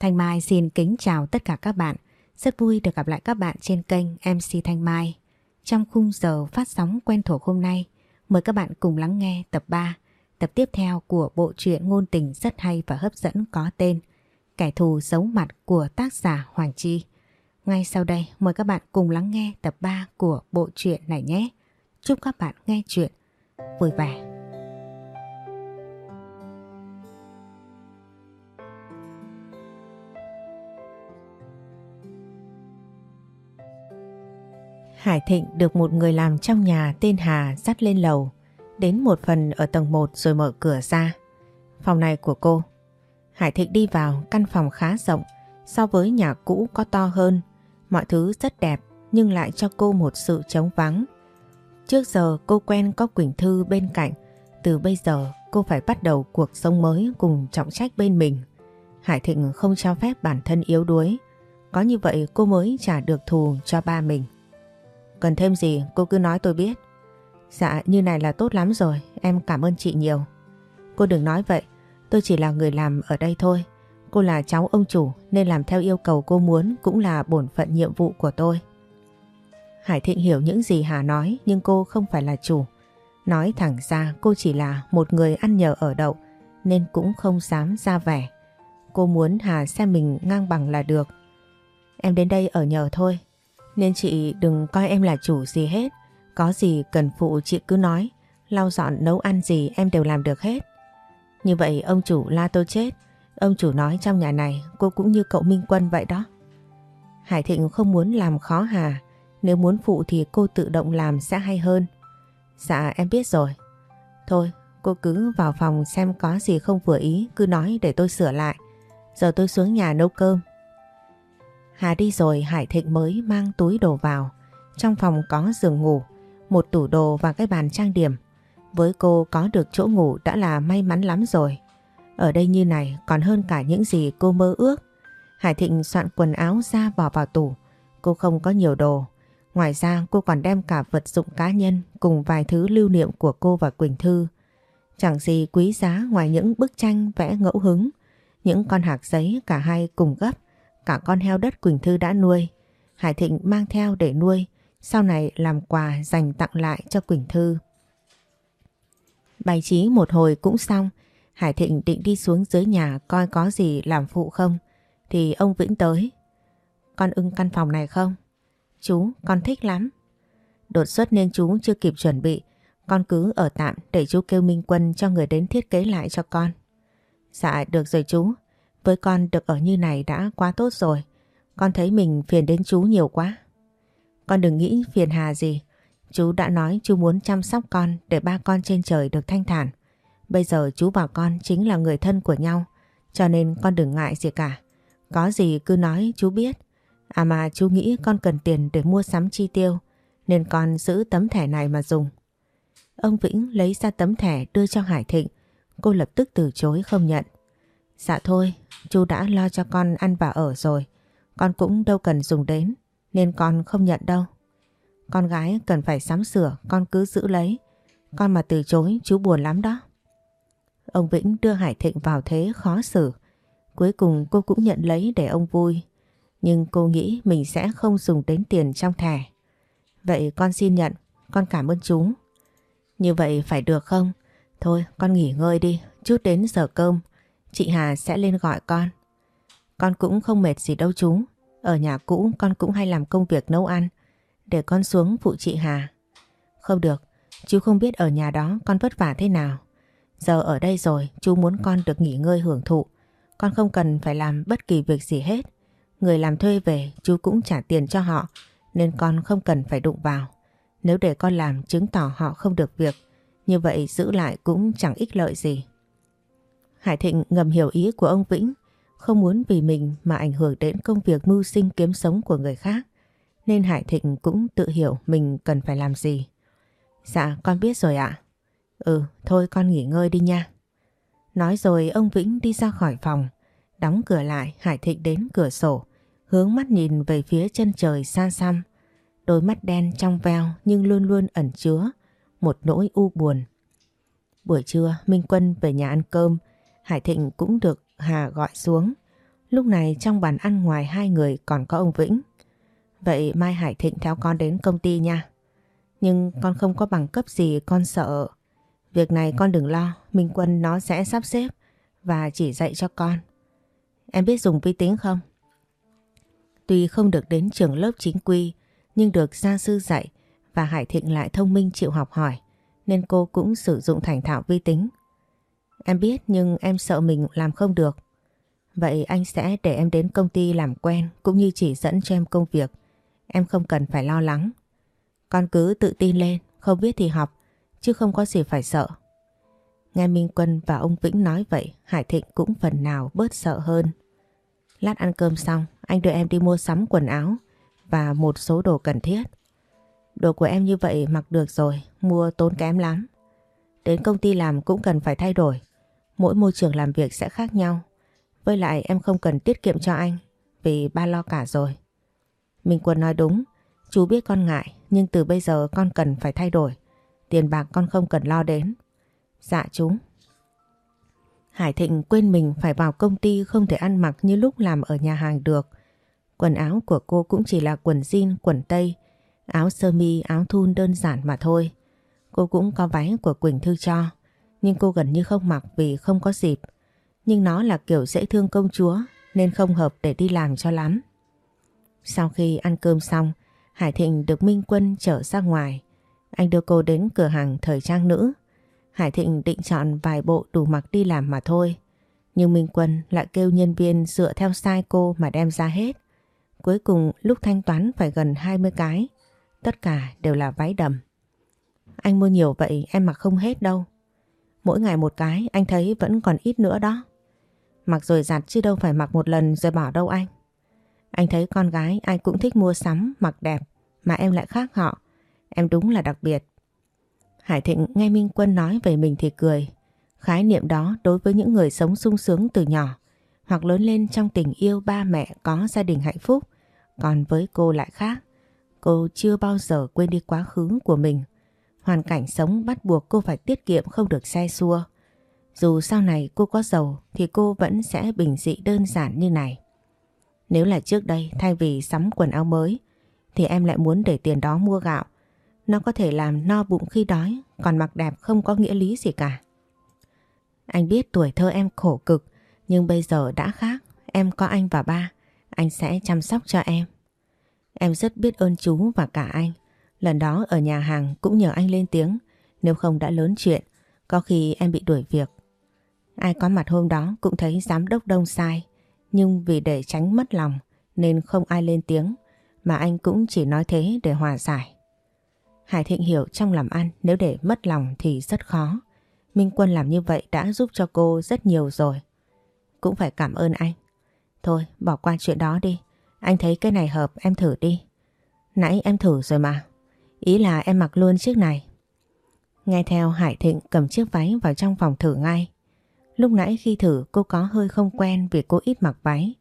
Thanh Mai xin kính chào tất cả các bạn. Rất vui được gặp lại các bạn trên kênh MC Thanh Mai. Trong khung giờ phát sóng quen thuộc hôm nay, mời các bạn cùng lắng nghe tập 3, tập tiếp theo của bộ truyện ngôn tình rất hay và hấp dẫn có tên Kẻ thù giấu mặt của tác giả Hoàng Chi. Ngay sau đây mời các bạn cùng lắng nghe tập 3 của bộ truyện này nhé. Chúc các bạn nghe chuyện vui vẻ. Hải Thịnh được một người làm trong nhà tên Hà dắt lên lầu, đến một phần ở tầng 1 rồi mở cửa ra. Phòng này của cô. Hải Thịnh đi vào căn phòng khá rộng, so với nhà cũ có to hơn. Mọi thứ rất đẹp nhưng lại cho cô một sự trống vắng. Trước giờ cô quen có Quỳnh Thư bên cạnh, từ bây giờ cô phải bắt đầu cuộc sống mới cùng trọng trách bên mình. Hải Thịnh không cho phép bản thân yếu đuối, có như vậy cô mới trả được thù cho ba mình. Cần thêm gì cô cứ nói tôi biết. Dạ như này là tốt lắm rồi, em cảm ơn chị nhiều. Cô đừng nói vậy, tôi chỉ là người làm ở đây thôi. Cô là cháu ông chủ nên làm theo yêu cầu cô muốn cũng là bổn phận nhiệm vụ của tôi. Hải Thịnh hiểu những gì Hà nói nhưng cô không phải là chủ. Nói thẳng ra cô chỉ là một người ăn nhờ ở đậu nên cũng không dám ra vẻ. Cô muốn Hà xem mình ngang bằng là được. Em đến đây ở nhờ thôi, nên chị đừng coi em là chủ gì hết. Có gì cần phụ chị cứ nói. Lau dọn, nấu ăn gì em đều làm được hết. Như vậy ông chủ la tôi chết. Ông chủ nói trong nhà này, cô cũng như cậu Minh Quân vậy đó. Hải Thịnh không muốn làm khó Hà. Nếu muốn phụ thì cô tự động làm sẽ hay hơn. Dạ em biết rồi. Thôi, cô cứ vào phòng xem có gì không vừa ý, cứ nói để tôi sửa lại. Giờ tôi xuống nhà nấu cơm. Hà đi rồi Hải Thịnh mới mang túi đồ vào. Trong phòng có giường ngủ, một tủ đồ và cái bàn trang điểm. Với cô có được chỗ ngủ đã là may mắn lắm rồi. Ở đây như này còn hơn cả những gì cô mơ ước. Hải Thịnh soạn quần áo ra bỏ vào tủ. Cô không có nhiều đồ. Ngoài ra cô còn đem cả vật dụng cá nhân cùng vài thứ lưu niệm của cô và Quỳnh Thư. Chẳng gì quý giá ngoài những bức tranh vẽ ngẫu hứng, những con hạc giấy cả hai cùng gấp Cả con heo đất Quỳnh Thư đã nuôi, Hải Thịnh mang theo để nuôi, sau này làm quà dành tặng lại cho Quỳnh Thư. Bày trí một hồi cũng xong, Hải Thịnh định đi xuống dưới nhà coi có gì làm phụ không, thì ông Vĩnh tới. Con ưng căn phòng này không? Chú, con thích lắm. Đột xuất nên chú chưa kịp chuẩn bị, con cứ ở tạm để chú kêu Minh Quân cho người đến thiết kế lại cho con. Dạ, được rồi chú. Với con được ở như này đã quá tốt rồi. Con thấy mình phiền đến chú nhiều quá. Con đừng nghĩ phiền hà gì. Chú đã nói chú muốn chăm sóc con để ba con trên trời được thanh thản. Bây giờ chú và con chính là người thân của nhau. Cho nên con đừng ngại gì cả. Có gì cứ nói chú biết. À mà chú nghĩ con cần tiền để mua sắm chi tiêu. Nên con giữ tấm thẻ này mà dùng. Ông Vĩnh lấy ra tấm thẻ đưa cho Hải Thịnh. Cô lập tức từ chối không nhận. Dạ thôi, chú đã lo cho con ăn và ở rồi. Con cũng đâu cần dùng đến, nên con không nhận đâu. Con gái cần phải sắm sửa, con cứ giữ lấy. Con mà từ chối chú buồn lắm đó. Ông Vĩnh đưa Hải Thịnh vào thế khó xử. Cuối cùng cô cũng nhận lấy để ông vui. Nhưng cô nghĩ mình sẽ không dùng đến tiền trong thẻ. Vậy con xin nhận, con cảm ơn chú. Như vậy phải được không? Thôi con nghỉ ngơi đi, chút đến giờ cơm Chị Hà sẽ lên gọi con. Con cũng không mệt gì đâu chú. Ở nhà cũ con cũng hay làm công việc nấu ăn. Để con xuống phụ chị Hà. Không được, chú không biết ở nhà đó con vất vả thế nào. Giờ ở đây rồi, chú muốn con được nghỉ ngơi hưởng thụ. Con không cần phải làm bất kỳ việc gì hết. Người làm thuê về, chú cũng trả tiền cho họ, nên con không cần phải đụng vào. Nếu để con làm chứng tỏ họ không được việc, như vậy giữ lại cũng chẳng ích lợi gì. Hải Thịnh ngầm hiểu ý của ông Vĩnh, không muốn vì mình mà ảnh hưởng đến công việc mưu sinh kiếm sống của người khác. Nên Hải Thịnh cũng tự hiểu mình cần phải làm gì. Dạ con biết rồi ạ. Ừ thôi con nghỉ ngơi đi nha. Nói rồi ông Vĩnh đi ra khỏi phòng. Đóng cửa lại Hải Thịnh đến cửa sổ. Hướng mắt nhìn về phía chân trời xa xăm. Đôi mắt đen trong veo nhưng luôn luôn ẩn chứa một nỗi u buồn. Buổi trưa Minh Quân về nhà ăn cơm Hải Thịnh cũng được Hà gọi xuống. Lúc này trong bàn ăn ngoài hai người còn có ông Vĩnh. Vậy mai Hải Thịnh theo con đến công ty nha. Nhưng con không có bằng cấp gì con sợ. Việc này con đừng lo, Minh Quân nó sẽ sắp xếp và chỉ dạy cho con. Em biết dùng vi tính không? Tuy không được đến trường lớp chính quy nhưng được gia sư dạy và Hải Thịnh lại thông minh chịu học hỏi nên cô cũng sử dụng thành thạo vi tính. Em biết nhưng em sợ mình làm không được. Vậy anh sẽ để em đến công ty làm quen cũng như chỉ dẫn cho em công việc. Em không cần phải lo lắng. Con cứ tự tin lên, không biết thì học, chứ không có gì phải sợ. Nghe Minh Quân và ông Vĩnh nói vậy, Hải Thịnh cũng phần nào bớt sợ hơn. Lát ăn cơm xong, anh đưa em đi mua sắm quần áo và một số đồ cần thiết. Đồ của em như vậy mặc được rồi, mua tốn kém lắm. Đến công ty làm cũng cần phải thay đổi. Mỗi môi trường làm việc sẽ khác nhau. Với lại em không cần tiết kiệm cho anh, vì ba lo cả rồi. Minh Quân nói đúng, chú biết con ngại, nhưng từ bây giờ con cần phải thay đổi. Tiền bạc con không cần lo đến. Dạ chú. Hải Thịnh quên mình phải vào công ty không thể ăn mặc như lúc làm ở nhà hàng được. Quần áo của cô cũng chỉ là quần jean, quần tây, áo sơ mi, áo thun đơn giản mà thôi. Cô cũng có váy của Quỳnh Thư cho, nhưng cô gần như không mặc vì không có dịp. Nhưng nó là kiểu dễ thương công chúa nên không hợp để đi làm cho lắm. Sau khi ăn cơm xong, Hải Thịnh được Minh Quân chở ra ngoài. Anh đưa cô đến cửa hàng thời trang nữ. Hải Thịnh định chọn vài bộ đủ mặc đi làm mà thôi. Nhưng Minh Quân lại kêu nhân viên dựa theo size cô mà đem ra hết. Cuối cùng lúc thanh toán phải gần 20 cái. Tất cả đều là váy đầm. Anh mua nhiều vậy em mặc không hết đâu. Mỗi ngày một cái anh thấy vẫn còn ít nữa đó. Mặc rồi giặt chứ đâu phải mặc một lần rồi bỏ đâu anh. Anh thấy con gái ai cũng thích mua sắm, mặc đẹp mà em lại khác họ. Em đúng là đặc biệt. Hải Thịnh nghe Minh Quân nói về mình thì cười. Khái niệm đó đối với những người sống sung sướng từ nhỏ hoặc lớn lên trong tình yêu ba mẹ có gia đình hạnh phúc. Còn với cô lại khác. Cô chưa bao giờ quên đi quá khứ của mình. Hoàn cảnh sống bắt buộc cô phải tiết kiệm không được xe xua. Dù sau này cô có giàu thì cô vẫn sẽ bình dị đơn giản như này. Nếu là trước đây, thay vì sắm quần áo mới, thì em lại muốn để tiền đó mua gạo. Nó có thể làm no bụng khi đói, còn mặc đẹp không có nghĩa lý gì cả. Anh biết tuổi thơ em khổ cực, nhưng bây giờ đã khác. Em có anh và ba. Anh sẽ chăm sóc cho em. Em rất biết ơn chú và cả anh. Lần đó ở nhà hàng cũng nhờ anh lên tiếng. Nếu không đã lớn chuyện, có khi em bị đuổi việc. Ai có mặt hôm đó cũng thấy giám đốc đông sai. Nhưng vì để tránh mất lòng nên không ai lên tiếng. Mà anh cũng chỉ nói thế để hòa giải. Hải Thịnh hiểu trong làm ăn nếu để mất lòng thì rất khó. Minh Quân làm như vậy đã giúp cho cô rất nhiều rồi. Cũng phải cảm ơn anh. Thôi bỏ qua chuyện đó đi. Anh thấy cái này hợp em thử đi. Nãy em thử rồi mà. Ý là em mặc luôn chiếc này. Nghe theo Hải Thịnh cầm chiếc váy vào trong phòng thử ngay. Lúc nãy khi thử cô có hơi không quen vì cô ít mặc váy.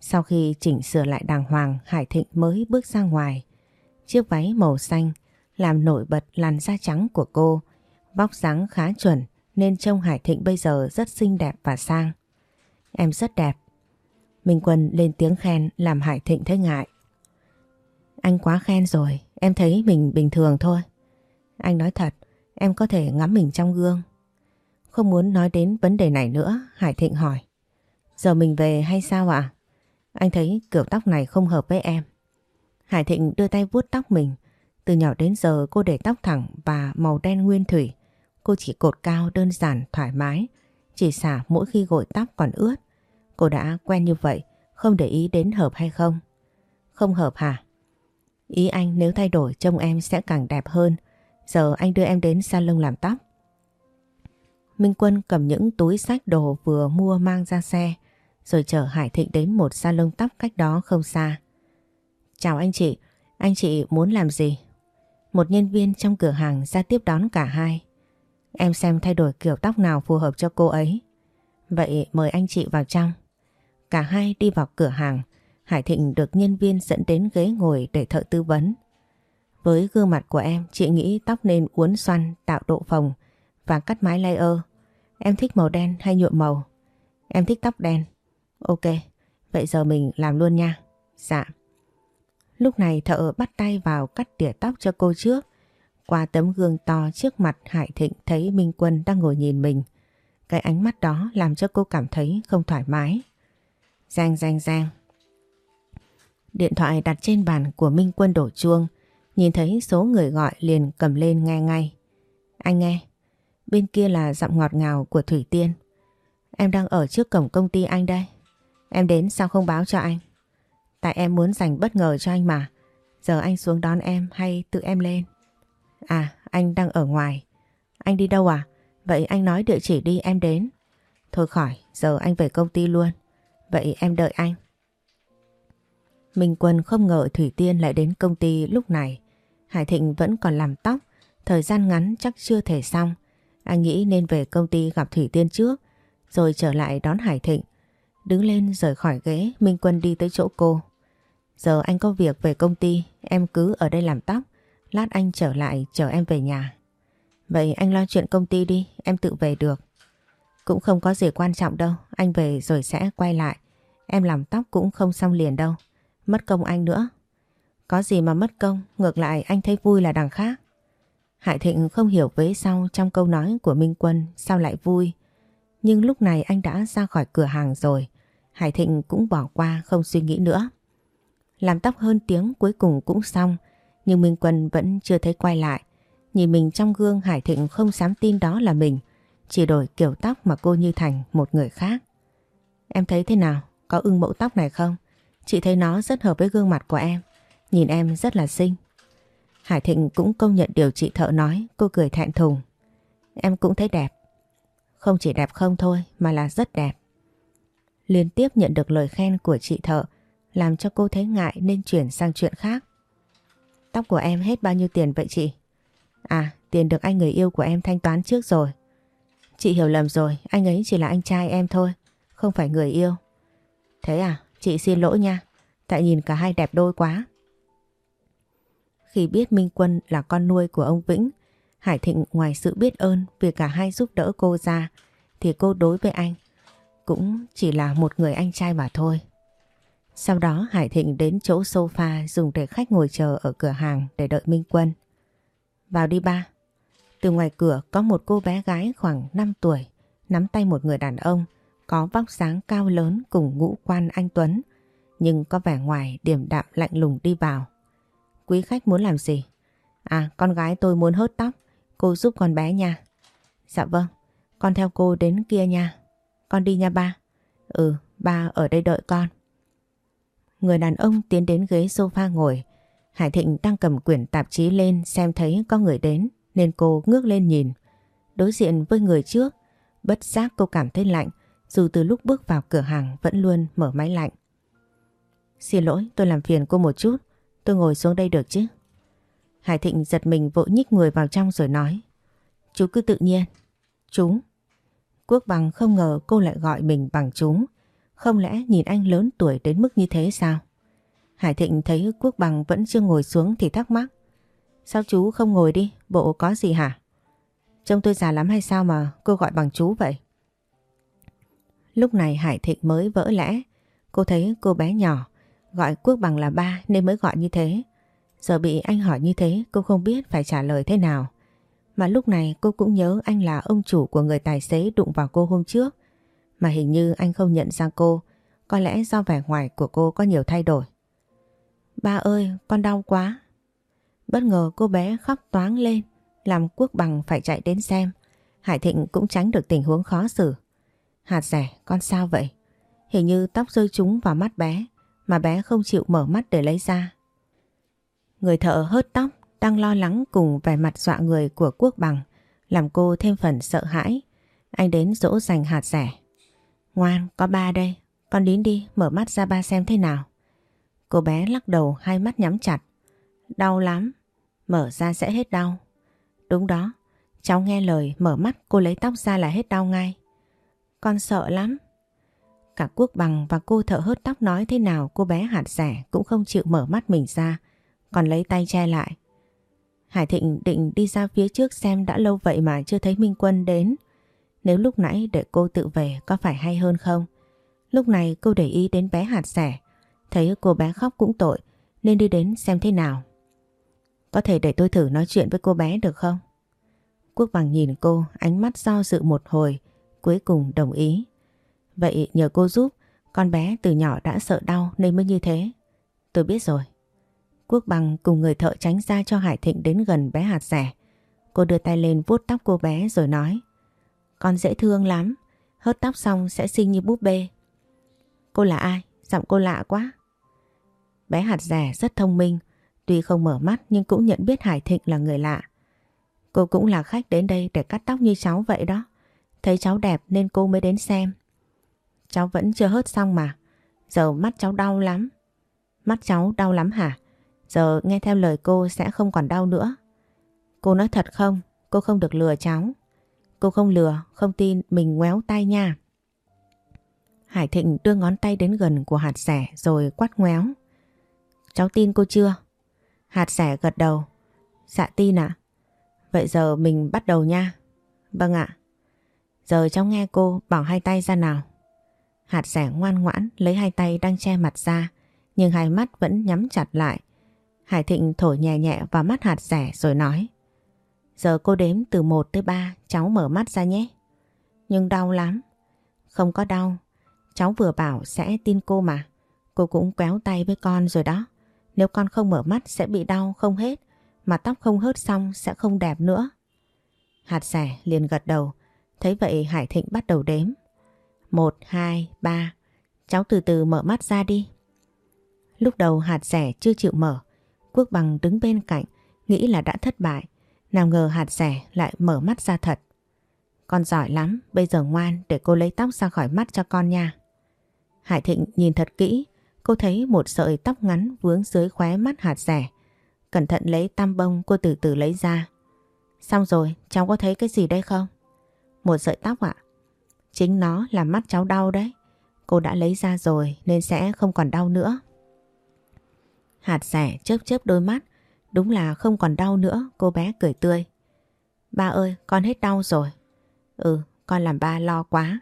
Sau khi chỉnh sửa lại đàng hoàng Hải Thịnh mới bước ra ngoài. Chiếc váy màu xanh làm nổi bật làn da trắng của cô. Vóc dáng khá chuẩn nên trông Hải Thịnh bây giờ rất xinh đẹp và sang. Em rất đẹp. Minh Quân lên tiếng khen làm Hải Thịnh thấy ngại. Anh quá khen rồi, em thấy mình bình thường thôi. Anh nói thật, em có thể ngắm mình trong gương. Không muốn nói đến vấn đề này nữa, Hải Thịnh hỏi. Giờ mình về hay sao ạ? Anh thấy kiểu tóc này không hợp với em. Hải Thịnh đưa tay vuốt tóc mình. Từ nhỏ đến giờ cô để tóc thẳng và màu đen nguyên thủy. Cô chỉ cột cao đơn giản, thoải mái. Chỉ xả mỗi khi gội tóc còn ướt. Cô đã quen như vậy, không để ý đến hợp hay không. Không hợp hả? Ý anh nếu thay đổi trông em sẽ càng đẹp hơn. Giờ anh đưa em đến salon làm tóc. Minh Quân cầm những túi sách đồ vừa mua mang ra xe rồi chở Hải Thịnh đến một salon tóc cách đó không xa. Chào anh chị, anh chị muốn làm gì? Một nhân viên trong cửa hàng ra tiếp đón cả hai. Em xem thay đổi kiểu tóc nào phù hợp cho cô ấy. Vậy mời anh chị vào trong. Cả hai đi vào cửa hàng, Hải Thịnh được nhân viên dẫn đến ghế ngồi để thợ tư vấn. Với gương mặt của em, chị nghĩ tóc nên uốn xoăn, tạo độ phồng và cắt mái layer. Em thích màu đen hay nhuộm màu? Em thích tóc đen. Ok, Vậy giờ mình làm luôn nha. Dạ. Lúc này thợ bắt tay vào cắt tỉa tóc cho cô trước. Qua tấm gương to trước mặt Hải Thịnh thấy Minh Quân đang ngồi nhìn mình. Cái ánh mắt đó làm cho cô cảm thấy không thoải mái. Giang giang giang. Điện thoại đặt trên bàn của Minh Quân đổ chuông. Nhìn thấy số người gọi liền cầm lên nghe ngay. Anh nghe. Bên kia là giọng ngọt ngào của Thủy Tiên. Em đang ở trước cổng công ty anh đây. Em đến sao không báo cho anh? Tại em muốn dành bất ngờ cho anh mà. Giờ anh xuống đón em hay tự em lên? À, anh đang ở ngoài. Anh đi đâu à? Vậy anh nói địa chỉ đi em đến. Thôi khỏi, giờ anh về công ty luôn. Vậy em đợi anh. Minh Quân không ngờ Thủy Tiên lại đến công ty lúc này. Hải Thịnh vẫn còn làm tóc, thời gian ngắn chắc chưa thể xong. Anh nghĩ nên về công ty gặp Thủy Tiên trước, rồi trở lại đón Hải Thịnh. Đứng lên rời khỏi ghế, Minh Quân đi tới chỗ cô. Giờ anh có việc về công ty, em cứ ở đây làm tóc. Lát anh trở lại chờ em về nhà. Vậy anh lo chuyện công ty đi, em tự về được. Cũng không có gì quan trọng đâu, anh về rồi sẽ quay lại. Em làm tóc cũng không xong liền đâu. Mất công anh nữa. Có gì mà mất công, ngược lại anh thấy vui là đằng khác. Hải Thịnh không hiểu vế sau trong câu nói của Minh Quân sao lại vui. Nhưng lúc này anh đã ra khỏi cửa hàng rồi. Hải Thịnh cũng bỏ qua không suy nghĩ nữa. Làm tóc hơn tiếng cuối cùng cũng xong. Nhưng Minh Quân vẫn chưa thấy quay lại. Nhìn mình trong gương Hải Thịnh không dám tin đó là mình. Chỉ đổi kiểu tóc mà cô như thành một người khác. Em thấy thế nào? Có ưng mẫu tóc này không? Chị thấy nó rất hợp với gương mặt của em. Nhìn em rất là xinh. Hải Thịnh cũng công nhận điều chị thợ nói. Cô cười thẹn thùng. Em cũng thấy đẹp. Không chỉ đẹp không thôi mà là rất đẹp. Liên tiếp nhận được lời khen của chị thợ làm cho cô thấy ngại nên chuyển sang chuyện khác. Tóc của em hết bao nhiêu tiền vậy chị? À, tiền được anh người yêu của em thanh toán trước rồi. Chị hiểu lầm rồi, anh ấy chỉ là anh trai em thôi, không phải người yêu. Thế à, chị xin lỗi nha, tại nhìn cả hai đẹp đôi quá. Khi biết Minh Quân là con nuôi của ông Vĩnh, Hải Thịnh ngoài sự biết ơn vì cả hai giúp đỡ cô ra, thì cô đối với anh cũng chỉ là một người anh trai mà thôi. Sau đó Hải Thịnh đến chỗ sofa dùng để khách ngồi chờ ở cửa hàng để đợi Minh Quân. Vào đi ba. Từ ngoài cửa có một cô bé gái khoảng 5 tuổi nắm tay một người đàn ông có vóc dáng cao lớn cùng ngũ quan anh Tuấn nhưng có vẻ ngoài điềm đạm lạnh lùng đi vào. Quý khách muốn làm gì? À con gái tôi muốn hớt tóc cô giúp con bé nha. Dạ vâng con theo cô đến kia nha. Con đi nha ba. Ừ ba ở đây đợi con. Người đàn ông tiến đến ghế sofa ngồi. Hải Thịnh đang cầm quyển tạp chí lên xem thấy có người đến nên cô ngước lên nhìn. Đối diện với người trước, bất giác cô cảm thấy lạnh dù từ lúc bước vào cửa hàng vẫn luôn mở máy lạnh. Xin lỗi tôi làm phiền cô một chút, tôi ngồi xuống đây được chứ? Hải Thịnh giật mình vội nhích người vào trong rồi nói. Chú cứ tự nhiên. Chú. Quốc bằng không ngờ cô lại gọi mình bằng chú. Không lẽ nhìn anh lớn tuổi đến mức như thế sao? Hải Thịnh thấy Quốc Bằng vẫn chưa ngồi xuống thì thắc mắc. Sao chú không ngồi đi, bộ có gì hả? Trông tôi già lắm hay sao mà cô gọi bằng chú vậy? Lúc này Hải Thịnh mới vỡ lẽ. Cô thấy cô bé nhỏ gọi Quốc Bằng là ba nên mới gọi như thế. Giờ bị anh hỏi như thế cô không biết phải trả lời thế nào. Mà lúc này cô cũng nhớ anh là ông chủ của người tài xế đụng vào cô hôm trước. Mà hình như anh không nhận ra cô, có lẽ do vẻ ngoài của cô có nhiều thay đổi. Ba ơi, con đau quá. Bất ngờ cô bé khóc toáng lên, làm quốc bằng phải chạy đến xem. Hải Thịnh cũng tránh được tình huống khó xử. Hạt rẻ, con sao vậy? Hình như tóc rơi trúng vào mắt bé, mà bé không chịu mở mắt để lấy ra. Người thợ hớt tóc đang lo lắng cùng vẻ mặt dọa người của quốc bằng, làm cô thêm phần sợ hãi. Anh đến dỗ dành hạt rẻ. Ngoan, có ba đây, con đến đi, mở mắt ra ba xem thế nào. Cô bé lắc đầu hai mắt nhắm chặt. Đau lắm, mở ra sẽ hết đau. Đúng đó, cháu nghe lời mở mắt cô lấy tóc ra là hết đau ngay. Con sợ lắm. Cả quốc bằng và cô thợ hớt tóc nói thế nào cô bé hạt rẻ cũng không chịu mở mắt mình ra, còn lấy tay che lại. Hải Thịnh định đi ra phía trước xem đã lâu vậy mà chưa thấy Minh Quân đến. Nếu lúc nãy để cô tự về có phải hay hơn không? Lúc này cô để ý đến bé hạt rẻ, thấy cô bé khóc cũng tội nên đi đến xem thế nào. Có thể để tôi thử nói chuyện với cô bé được không? Quốc bằng nhìn cô, ánh mắt do dự một hồi, cuối cùng đồng ý. Vậy nhờ cô giúp, con bé từ nhỏ đã sợ đau nên mới như thế. Tôi biết rồi. Quốc bằng cùng người thợ tránh ra cho Hải Thịnh đến gần bé hạt rẻ. Cô đưa tay lên vuốt tóc cô bé rồi nói Con dễ thương lắm, hớt tóc xong sẽ xinh như búp bê. Cô là ai? Giọng cô lạ quá. Bé hạt rẻ rất thông minh, tuy không mở mắt nhưng cũng nhận biết Hải Thịnh là người lạ. Cô cũng là khách đến đây để cắt tóc như cháu vậy đó. Thấy cháu đẹp nên cô mới đến xem. Cháu vẫn chưa hớt xong mà. Giờ mắt cháu đau lắm. Mắt cháu đau lắm hả? Giờ nghe theo lời cô sẽ không còn đau nữa. Cô nói thật không? Cô không được lừa cháu. Cô không lừa, không tin mình ngoéo tay nha. Hải Thịnh đưa ngón tay đến gần của hạt sẻ rồi quát ngoéo. Cháu tin cô chưa? Hạt sẻ gật đầu. Dạ tin ạ. Vậy giờ mình bắt đầu nha. Vâng ạ. Giờ cháu nghe cô bảo hai tay ra nào. Hạt rẻ ngoan ngoãn lấy hai tay đang che mặt ra, nhưng hai mắt vẫn nhắm chặt lại. Hải Thịnh thổi nhẹ nhẹ vào mắt hạt rẻ rồi nói, Giờ cô đếm từ 1 tới 3 cháu mở mắt ra nhé. Nhưng đau lắm. Không có đau. Cháu vừa bảo sẽ tin cô mà. Cô cũng kéo tay với con rồi đó. Nếu con không mở mắt sẽ bị đau không hết. Mà tóc không hớt xong sẽ không đẹp nữa. Hạt rẻ liền gật đầu. Thấy vậy Hải Thịnh bắt đầu đếm. 1, 2, 3. Cháu từ từ mở mắt ra đi. Lúc đầu hạt rẻ chưa chịu mở. Quốc bằng đứng bên cạnh nghĩ là đã thất bại. Nào ngờ hạt rẻ lại mở mắt ra thật. Con giỏi lắm, bây giờ ngoan để cô lấy tóc ra khỏi mắt cho con nha. Hải Thịnh nhìn thật kỹ, cô thấy một sợi tóc ngắn vướng dưới khóe mắt hạt rẻ. Cẩn thận lấy tam bông cô từ từ lấy ra. Xong rồi, cháu có thấy cái gì đây không? Một sợi tóc ạ. Chính nó làm mắt cháu đau đấy. Cô đã lấy ra rồi nên sẽ không còn đau nữa. Hạt rẻ chớp chớp đôi mắt. Đúng là không còn đau nữa, cô bé cười tươi. Ba ơi, con hết đau rồi. Ừ, con làm ba lo quá.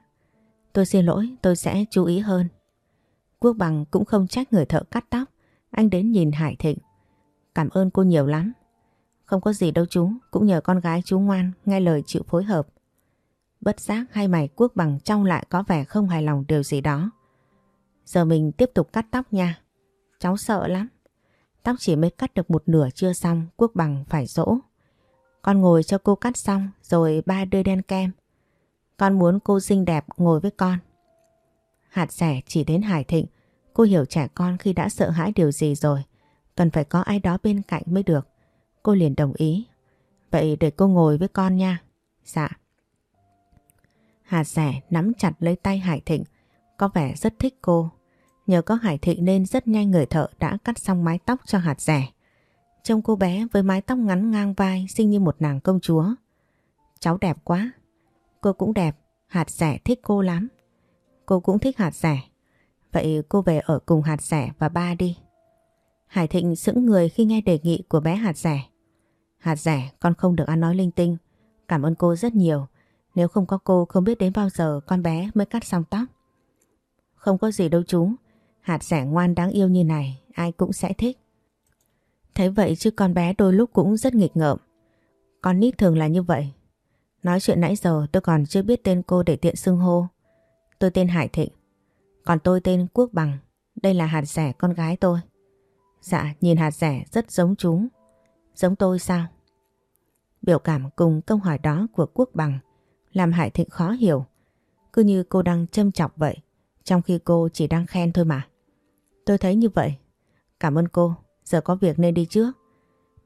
Tôi xin lỗi, tôi sẽ chú ý hơn. Quốc bằng cũng không trách người thợ cắt tóc. Anh đến nhìn Hải Thịnh. Cảm ơn cô nhiều lắm. Không có gì đâu chú, cũng nhờ con gái chú ngoan, nghe lời chịu phối hợp. Bất giác hai mày quốc bằng trong lại có vẻ không hài lòng điều gì đó. Giờ mình tiếp tục cắt tóc nha. Cháu sợ lắm. Tóc chỉ mới cắt được một nửa chưa xong, quốc bằng phải dỗ. Con ngồi cho cô cắt xong rồi ba đưa đen kem. Con muốn cô xinh đẹp ngồi với con. Hạt rẻ chỉ đến Hải Thịnh. Cô hiểu trẻ con khi đã sợ hãi điều gì rồi. Cần phải có ai đó bên cạnh mới được. Cô liền đồng ý. Vậy để cô ngồi với con nha. Dạ. Hạt rẻ nắm chặt lấy tay Hải Thịnh. Có vẻ rất thích cô. Nhờ có Hải Thịnh nên rất nhanh người thợ đã cắt xong mái tóc cho hạt rẻ. Trông cô bé với mái tóc ngắn ngang vai xinh như một nàng công chúa. Cháu đẹp quá. Cô cũng đẹp, hạt rẻ thích cô lắm. Cô cũng thích hạt rẻ. Vậy cô về ở cùng hạt rẻ và ba đi. Hải Thịnh sững người khi nghe đề nghị của bé hạt rẻ. Hạt rẻ con không được ăn nói linh tinh. Cảm ơn cô rất nhiều. Nếu không có cô không biết đến bao giờ con bé mới cắt xong tóc. Không có gì đâu chú. Hạt rẻ ngoan đáng yêu như này ai cũng sẽ thích. Thế vậy chứ con bé đôi lúc cũng rất nghịch ngợm. Con nít thường là như vậy. Nói chuyện nãy giờ tôi còn chưa biết tên cô để tiện xưng hô. Tôi tên Hải Thịnh. Còn tôi tên Quốc Bằng. Đây là hạt rẻ con gái tôi. Dạ, nhìn hạt rẻ rất giống chúng. Giống tôi sao? Biểu cảm cùng câu hỏi đó của Quốc Bằng làm Hải Thịnh khó hiểu. Cứ như cô đang châm chọc vậy, trong khi cô chỉ đang khen thôi mà. Tôi thấy như vậy. Cảm ơn cô, giờ có việc nên đi trước.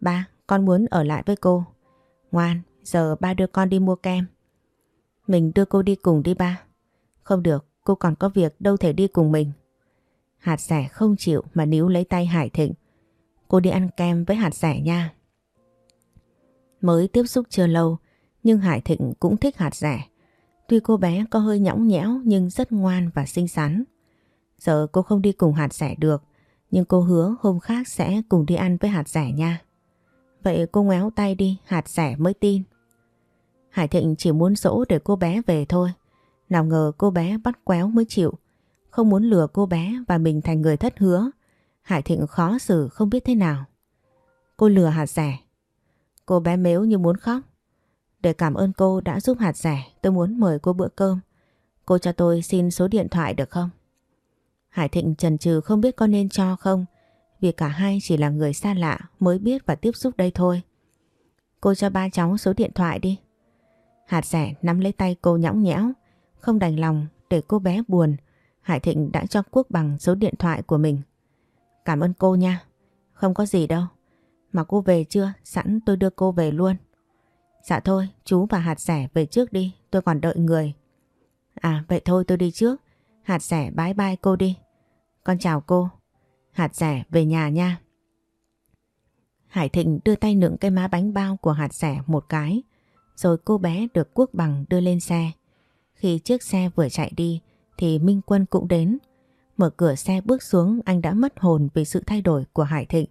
Ba, con muốn ở lại với cô. Ngoan, giờ ba đưa con đi mua kem. Mình đưa cô đi cùng đi ba. Không được, cô còn có việc đâu thể đi cùng mình. Hạt rẻ không chịu mà níu lấy tay Hải Thịnh. Cô đi ăn kem với hạt rẻ nha. Mới tiếp xúc chưa lâu, nhưng Hải Thịnh cũng thích hạt rẻ. Tuy cô bé có hơi nhõng nhẽo nhưng rất ngoan và xinh xắn. Giờ cô không đi cùng hạt rẻ được, nhưng cô hứa hôm khác sẽ cùng đi ăn với hạt rẻ nha. Vậy cô ngoéo tay đi, hạt rẻ mới tin. Hải Thịnh chỉ muốn dỗ để cô bé về thôi. Nào ngờ cô bé bắt quéo mới chịu. Không muốn lừa cô bé và mình thành người thất hứa. Hải Thịnh khó xử không biết thế nào. Cô lừa hạt rẻ. Cô bé mếu như muốn khóc. Để cảm ơn cô đã giúp hạt rẻ, tôi muốn mời cô bữa cơm. Cô cho tôi xin số điện thoại được không? Hải Thịnh chần chừ không biết có nên cho không, vì cả hai chỉ là người xa lạ mới biết và tiếp xúc đây thôi. Cô cho ba cháu số điện thoại đi. Hạt rẻ nắm lấy tay cô nhõng nhẽo, không đành lòng để cô bé buồn. Hải Thịnh đã cho Quốc bằng số điện thoại của mình. Cảm ơn cô nha, không có gì đâu. Mà cô về chưa? Sẵn tôi đưa cô về luôn. Dạ thôi, chú và hạt rẻ về trước đi, tôi còn đợi người. À vậy thôi tôi đi trước, hạt rẻ bye bye cô đi. Con chào cô. Hạt rẻ về nhà nha. Hải Thịnh đưa tay nựng cái má bánh bao của hạt rẻ một cái, rồi cô bé được quốc bằng đưa lên xe. Khi chiếc xe vừa chạy đi thì Minh Quân cũng đến. Mở cửa xe bước xuống anh đã mất hồn vì sự thay đổi của Hải Thịnh.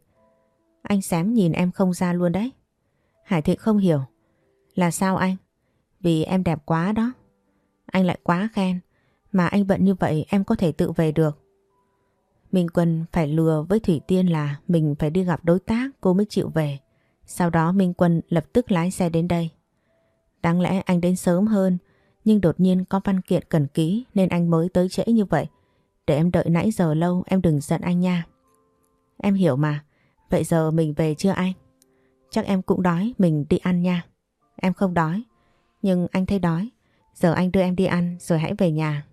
Anh xém nhìn em không ra luôn đấy. Hải Thịnh không hiểu. Là sao anh? Vì em đẹp quá đó. Anh lại quá khen. Mà anh bận như vậy em có thể tự về được. Minh Quân phải lừa với Thủy Tiên là mình phải đi gặp đối tác cô mới chịu về. Sau đó Minh Quân lập tức lái xe đến đây. Đáng lẽ anh đến sớm hơn, nhưng đột nhiên có văn kiện cần ký nên anh mới tới trễ như vậy. Để em đợi nãy giờ lâu, em đừng giận anh nha. Em hiểu mà. Vậy giờ mình về chưa anh? Chắc em cũng đói mình đi ăn nha. Em không đói. Nhưng anh thấy đói. Giờ anh đưa em đi ăn, rồi hãy về nhà.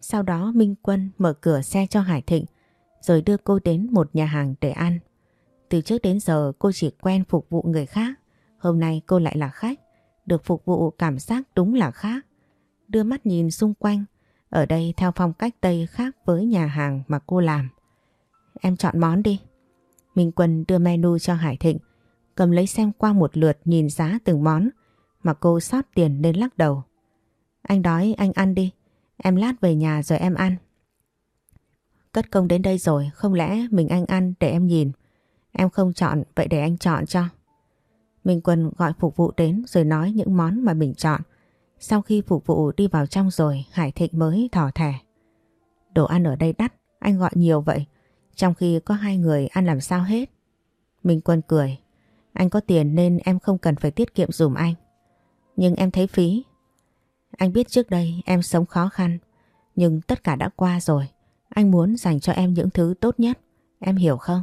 Sau đó Minh Quân mở cửa xe cho Hải Thịnh, rồi đưa cô đến một nhà hàng để ăn. Từ trước đến giờ, cô chỉ quen phục vụ người khác. Hôm nay cô lại là khách. Được phục vụ cảm giác đúng là khác. Đưa mắt nhìn xung quanh. Ở đây theo phong cách Tây khác với nhà hàng mà cô làm. Em chọn món đi. Minh Quân đưa menu cho Hải Thịnh. Cầm lấy xem qua một lượt nhìn giá từng món. Mà cô sót tiền nên lắc đầu. Anh đói anh ăn đi. Em lát về nhà rồi em ăn. Cất công đến đây rồi, không lẽ mình anh ăn để em nhìn. Em không chọn, vậy để anh chọn cho. Minh Quân gọi phục vụ đến rồi nói những món mà mình chọn. Sau khi phục vụ đi vào trong rồi, Hải Thịnh mới thỏ thẻ. Đồ ăn ở đây đắt, anh gọi nhiều vậy. Trong khi có hai người ăn làm sao hết. Minh Quân cười. Anh có tiền nên em không cần phải tiết kiệm dùm anh. Nhưng em thấy phí. Anh biết trước đây em sống khó khăn. Nhưng tất cả đã qua rồi. Anh muốn dành cho em những thứ tốt nhất. Em hiểu không?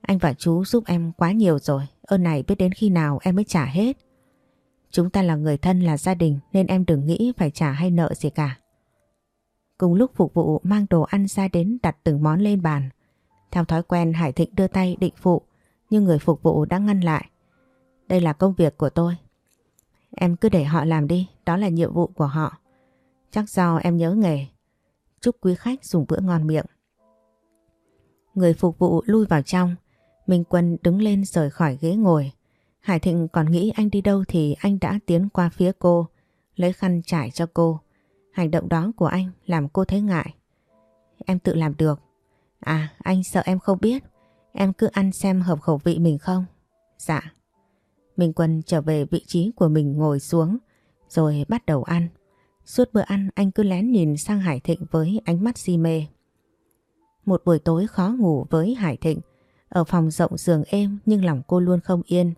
Anh và chú giúp em quá nhiều rồi. Ơn này biết đến khi nào em mới trả hết. Chúng ta là người thân, là gia đình, nên em đừng nghĩ phải trả hay nợ gì cả. Cùng lúc phục vụ mang đồ ăn ra đến đặt từng món lên bàn. Theo thói quen, Hải Thịnh đưa tay định phụ nhưng người phục vụ đã ngăn lại. Đây là công việc của tôi. Em cứ để họ làm đi, đó là nhiệm vụ của họ. Chắc do em nhớ nghề. Chúc quý khách dùng bữa ngon miệng. Người phục vụ lui vào trong, Minh Quân đứng lên rời khỏi ghế ngồi. Hải Thịnh còn nghĩ anh đi đâu thì anh đã tiến qua phía cô, lấy khăn trải cho cô. Hành động đó của anh làm cô thấy ngại. Em tự làm được. À, anh sợ em không biết. Em cứ ăn xem hợp khẩu vị mình không? Dạ. Minh Quân trở về vị trí của mình ngồi xuống, rồi bắt đầu ăn. Suốt bữa ăn anh cứ lén nhìn sang Hải Thịnh với ánh mắt si mê. Một buổi tối khó ngủ với Hải Thịnh, ở phòng rộng giường êm nhưng lòng cô luôn không yên.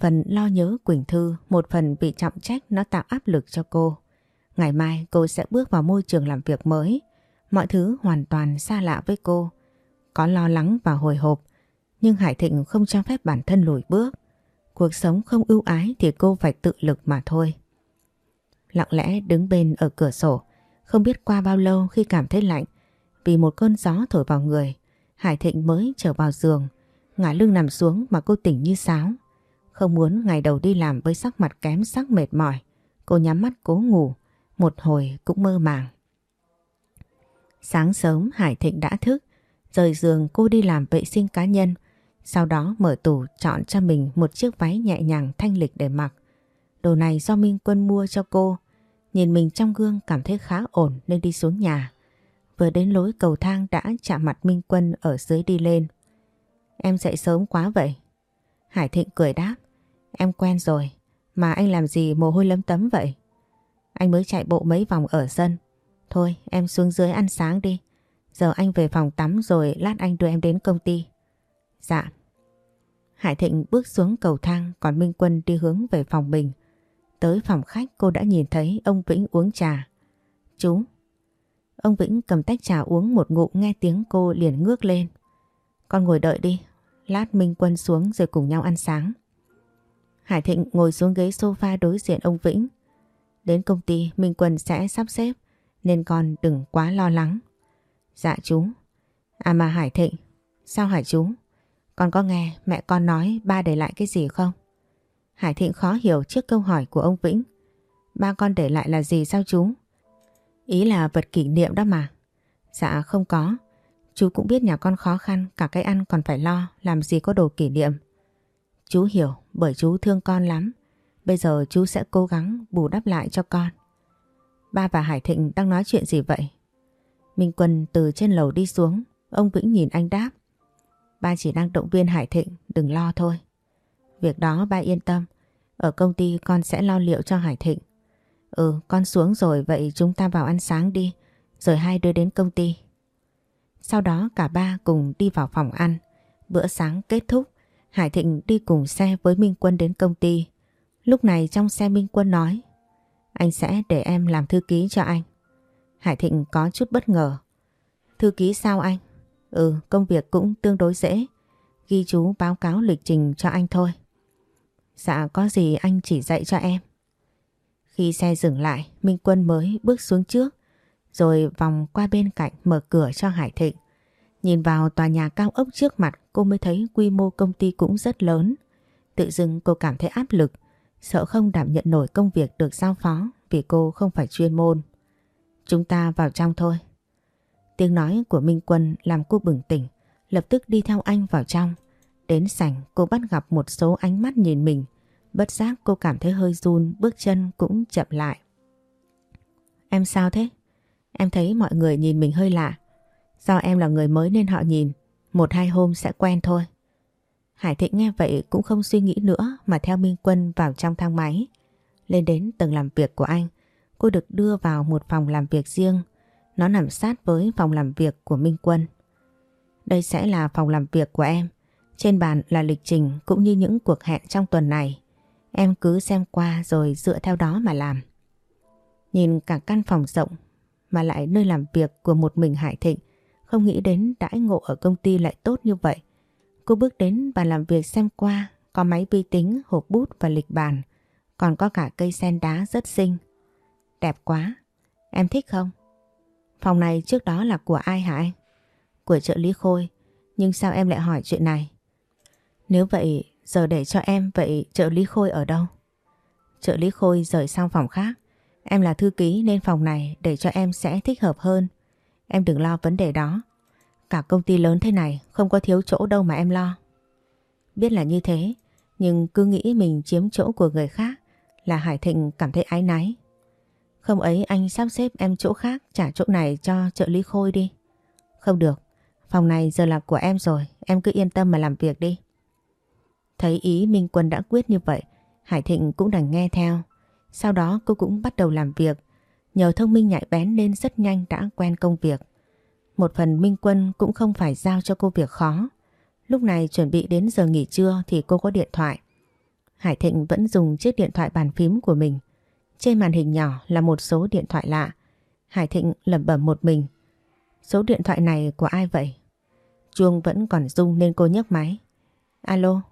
Phần lo nhớ Quỳnh Thư, một phần bị trọng trách nó tạo áp lực cho cô. Ngày mai cô sẽ bước vào môi trường làm việc mới. Mọi thứ hoàn toàn xa lạ với cô. Có lo lắng và hồi hộp, nhưng Hải Thịnh không cho phép bản thân lùi bước. Cuộc sống không ưu ái thì cô phải tự lực mà thôi. Lặng lẽ đứng bên ở cửa sổ, không biết qua bao lâu khi cảm thấy lạnh, vì một cơn gió thổi vào người, Hải Thịnh mới trở vào giường, ngả lưng nằm xuống mà cô tỉnh như sáo. Không muốn ngày đầu đi làm với sắc mặt kém sắc mệt mỏi, cô nhắm mắt cố ngủ, một hồi cũng mơ màng. Sáng sớm Hải Thịnh đã thức, rời giường cô đi làm vệ sinh cá nhân, sau đó mở tủ chọn cho mình một chiếc váy nhẹ nhàng thanh lịch để mặc. Đồ này do Minh Quân mua cho cô, nhìn mình trong gương cảm thấy khá ổn nên đi xuống nhà. Vừa đến lối cầu thang đã chạm mặt Minh Quân ở dưới đi lên. Em dậy sớm quá vậy. Hải Thịnh cười đáp. Em quen rồi, mà anh làm gì mồ hôi lấm tấm vậy? Anh mới chạy bộ mấy vòng ở sân. Thôi em xuống dưới ăn sáng đi. Giờ anh về phòng tắm rồi lát anh đưa em đến công ty. Dạ. Hải Thịnh bước xuống cầu thang còn Minh Quân đi hướng về phòng mình. Tới phòng khách cô đã nhìn thấy ông Vĩnh uống trà. Chú. Ông Vĩnh cầm tách trà uống một ngụm nghe tiếng cô liền ngước lên. Con ngồi đợi đi. Lát Minh Quân xuống rồi cùng nhau ăn sáng. Hải Thịnh ngồi xuống ghế sofa đối diện ông Vĩnh. Đến công ty Minh Quân sẽ sắp xếp nên con đừng quá lo lắng. Dạ chú. À mà Hải Thịnh, sao Hải chú? Con có nghe mẹ con nói ba để lại cái gì không? Hải Thịnh khó hiểu trước câu hỏi của ông Vĩnh. Ba con để lại là gì sao chú? Ý là vật kỷ niệm đó mà. Dạ không có. Chú cũng biết nhà con khó khăn, cả cái ăn còn phải lo, làm gì có đồ kỷ niệm. Chú hiểu, bởi chú thương con lắm. Bây giờ chú sẽ cố gắng bù đắp lại cho con. Ba và Hải Thịnh đang nói chuyện gì vậy? Minh Quân từ trên lầu đi xuống, ông Vĩnh nhìn anh đáp. Ba chỉ đang động viên Hải Thịnh, đừng lo thôi. Việc đó ba yên tâm, ở công ty con sẽ lo liệu cho Hải Thịnh. Ừ, con xuống rồi vậy chúng ta vào ăn sáng đi, rồi hai đưa đến công ty. Sau đó cả ba cùng đi vào phòng ăn. Bữa sáng kết thúc, Hải Thịnh đi cùng xe với Minh Quân đến công ty. Lúc này trong xe Minh Quân nói, anh sẽ để em làm thư ký cho anh. Hải Thịnh có chút bất ngờ. Thư ký sao anh? Ừ, công việc cũng tương đối dễ. Ghi chú báo cáo lịch trình cho anh thôi. Dạ có gì anh chỉ dạy cho em. Khi xe dừng lại, Minh Quân mới bước xuống trước, rồi vòng qua bên cạnh mở cửa cho Hải Thịnh. Nhìn vào tòa nhà cao ốc trước mặt cô mới thấy quy mô công ty cũng rất lớn. Tự dưng cô cảm thấy áp lực, sợ không đảm nhận nổi công việc được giao phó vì cô không phải chuyên môn. Chúng ta vào trong thôi. Tiếng nói của Minh Quân làm cô bừng tỉnh, lập tức đi theo anh vào trong. Đến sảnh cô bắt gặp một số ánh mắt nhìn mình, bất giác cô cảm thấy hơi run, bước chân cũng chậm lại. Em sao thế? Em thấy mọi người nhìn mình hơi lạ. Do em là người mới nên họ nhìn, một hai hôm sẽ quen thôi. Hải Thịnh nghe vậy cũng không suy nghĩ nữa mà theo Minh Quân vào trong thang máy. Lên đến tầng làm việc của anh, cô được đưa vào một phòng làm việc riêng. Nó nằm sát với phòng làm việc của Minh Quân. Đây sẽ là phòng làm việc của em. Trên bàn là lịch trình cũng như những cuộc hẹn trong tuần này. Em cứ xem qua rồi dựa theo đó mà làm. Nhìn cả căn phòng rộng mà lại nơi làm việc của một mình Hải Thịnh không nghĩ đến đãi ngộ ở công ty lại tốt như vậy. Cô bước đến bàn làm việc xem qua có máy vi tính, hộp bút và lịch bàn. Còn có cả cây sen đá rất xinh. Đẹp quá. Em thích không? Phòng này trước đó là của ai hả anh? Của trợ lý Khôi. Nhưng sao em lại hỏi chuyện này? Nếu vậy giờ để cho em vậy trợ lý Khôi ở đâu? Trợ lý Khôi rời sang phòng khác. Em là thư ký nên phòng này để cho em sẽ thích hợp hơn. Em đừng lo vấn đề đó. Cả công ty lớn thế này không có thiếu chỗ đâu mà em lo. Biết là như thế, nhưng cứ nghĩ mình chiếm chỗ của người khác là Hải Thịnh cảm thấy ái náy. Không ấy anh sắp xếp em chỗ khác trả chỗ này cho trợ lý Khôi đi. Không được, phòng này giờ là của em rồi, em cứ yên tâm mà làm việc đi. Thấy ý Minh Quân đã quyết như vậy, Hải Thịnh cũng đành nghe theo. Sau đó cô cũng bắt đầu làm việc, nhờ thông minh nhạy bén nên rất nhanh đã quen công việc. Một phần Minh Quân cũng không phải giao cho cô việc khó. Lúc này chuẩn bị đến giờ nghỉ trưa thì cô có điện thoại. Hải Thịnh vẫn dùng chiếc điện thoại bàn phím của mình. Trên màn hình nhỏ là một số điện thoại lạ. Hải Thịnh lẩm bẩm một mình. Số điện thoại này của ai vậy? Chuông vẫn còn rung nên cô nhấc máy. Alo?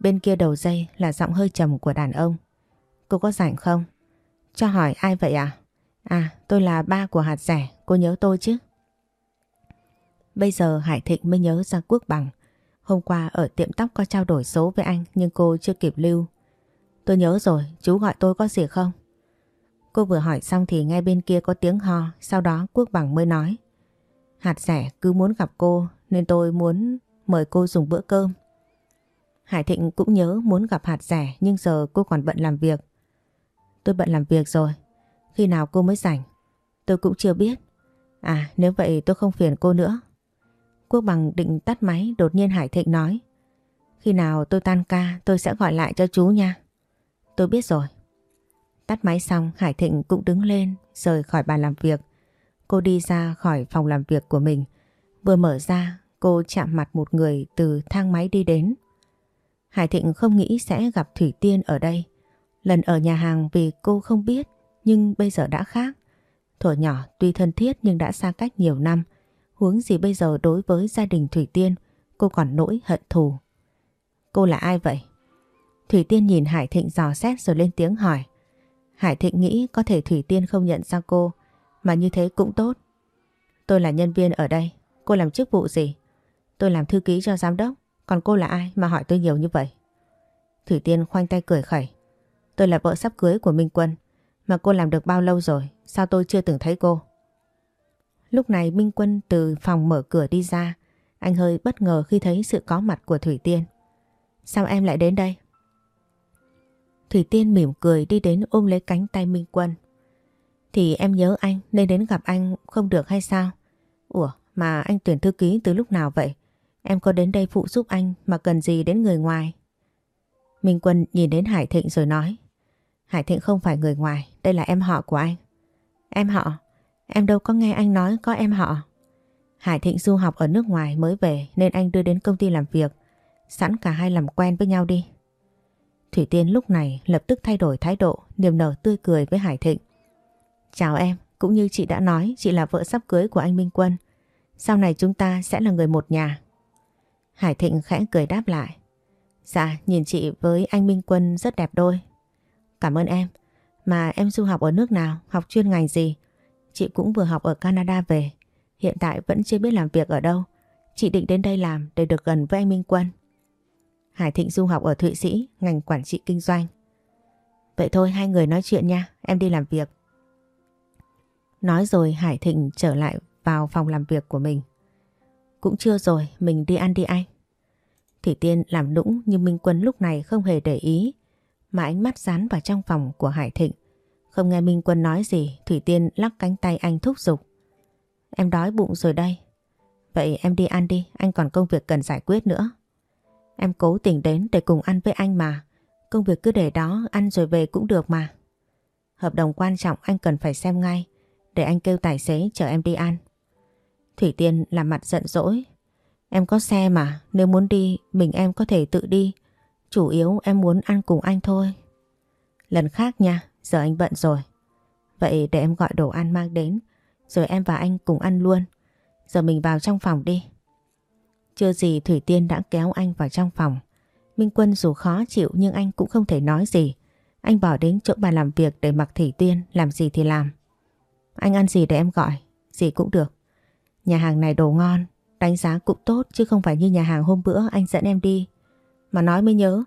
Bên kia đầu dây là giọng hơi trầm của đàn ông. Cô có rảnh không? Cho hỏi ai vậy à? À tôi là ba của hạt rẻ, cô nhớ tôi chứ? Bây giờ Hải Thịnh mới nhớ ra Quốc Bằng. Hôm qua ở tiệm tóc có trao đổi số với anh nhưng cô chưa kịp lưu. Tôi nhớ rồi, chú gọi tôi có gì không? Cô vừa hỏi xong thì ngay bên kia có tiếng ho, sau đó Quốc Bằng mới nói. Hạt rẻ cứ muốn gặp cô nên tôi muốn mời cô dùng bữa cơm. Hải Thịnh cũng nhớ muốn gặp hạt rẻ nhưng giờ cô còn bận làm việc. Tôi bận làm việc rồi. Khi nào cô mới rảnh? Tôi cũng chưa biết. À nếu vậy tôi không phiền cô nữa. Quốc bằng định tắt máy đột nhiên Hải Thịnh nói. Khi nào tôi tan ca tôi sẽ gọi lại cho chú nha. Tôi biết rồi. Tắt máy xong Hải Thịnh cũng đứng lên rời khỏi bàn làm việc. cô đi ra khỏi phòng làm việc của mình. Vừa mở ra, cô chạm mặt một người từ thang máy đi đến. Hải Thịnh không nghĩ sẽ gặp Thủy Tiên ở đây. Lần ở nhà hàng vì cô không biết, nhưng bây giờ đã khác. Thổ nhỏ tuy thân thiết nhưng đã xa cách nhiều năm. Huống gì bây giờ đối với gia đình Thủy Tiên, cô còn nỗi hận thù. Cô là ai vậy? Thủy Tiên nhìn Hải Thịnh dò xét rồi lên tiếng hỏi. Hải Thịnh nghĩ có thể Thủy Tiên không nhận ra cô, mà như thế cũng tốt. Tôi là nhân viên ở đây, cô làm chức vụ gì? Tôi làm thư ký cho giám đốc, còn cô là ai mà hỏi tôi nhiều như vậy? Thủy Tiên khoanh tay cười khẩy. Tôi là vợ sắp cưới của Minh Quân, mà cô làm được bao lâu rồi, sao tôi chưa từng thấy cô? Lúc này Minh Quân từ phòng mở cửa đi ra, anh hơi bất ngờ khi thấy sự có mặt của Thủy Tiên. Sao em lại đến đây? Thủy Tiên mỉm cười đi đến ôm lấy cánh tay Minh Quân. Thì em nhớ anh nên đến gặp anh không được hay sao? Ủa mà anh tuyển thư ký từ lúc nào vậy? Em có đến đây phụ giúp anh mà cần gì đến người ngoài? Minh Quân nhìn đến Hải Thịnh rồi nói. Hải Thịnh không phải người ngoài, đây là em họ của anh. Em họ? Em đâu có nghe anh nói có em họ. Hải Thịnh du học ở nước ngoài mới về nên anh đưa đến công ty làm việc. Sẵn cả hai làm quen với nhau đi. Thủy Tiên lúc này lập tức thay đổi thái độ, niềm nở tươi cười với Hải Thịnh. Chào em, cũng như chị đã nói, chị là vợ sắp cưới của anh Minh Quân. Sau này chúng ta sẽ là người một nhà. Hải Thịnh khẽ cười đáp lại. Dạ, nhìn chị với anh Minh Quân rất đẹp đôi. Cảm ơn em. Mà em du học ở nước nào, học chuyên ngành gì? Chị cũng vừa học ở Canada về. Hiện tại vẫn chưa biết làm việc ở đâu. Chị định đến đây làm để được gần với anh Minh Quân. Hải Thịnh du học ở Thụy Sĩ, ngành quản trị kinh doanh. Vậy thôi hai người nói chuyện nha, em đi làm việc. Nói rồi Hải Thịnh trở lại vào phòng làm việc của mình. Cũng chưa rồi, mình đi ăn đi anh. Thủy Tiên làm nũng nhưng Minh Quân lúc này không hề để ý mà ánh mắt dán vào trong phòng của Hải Thịnh. Không nghe Minh Quân nói gì, Thủy Tiên lắc cánh tay anh thúc giục. Em đói bụng rồi đây. Vậy em đi ăn đi, anh còn công việc cần giải quyết nữa. Em cố tình đến để cùng ăn với anh mà. Công việc cứ để đó, ăn rồi về cũng được mà. Hợp đồng quan trọng anh cần phải xem ngay, để anh kêu tài xế chở em đi ăn. Thủy Tiên làm mặt giận dỗi. Em có xe mà, nếu muốn đi, mình em có thể tự đi. Chủ yếu em muốn ăn cùng anh thôi. Lần khác nha, giờ anh bận rồi. Vậy để em gọi đồ ăn mang đến, rồi em và anh cùng ăn luôn. Giờ mình vào trong phòng đi. Chưa gì Thủy Tiên đã kéo anh vào trong phòng. Minh Quân dù khó chịu nhưng anh cũng không thể nói gì. Anh bỏ đến chỗ bà làm việc để mặc Thủy Tiên làm gì thì làm. Anh ăn gì để em gọi, gì cũng được. Nhà hàng này đồ ngon, đánh giá cũng tốt chứ không phải như nhà hàng hôm bữa anh dẫn em đi. Mà nói mới nhớ,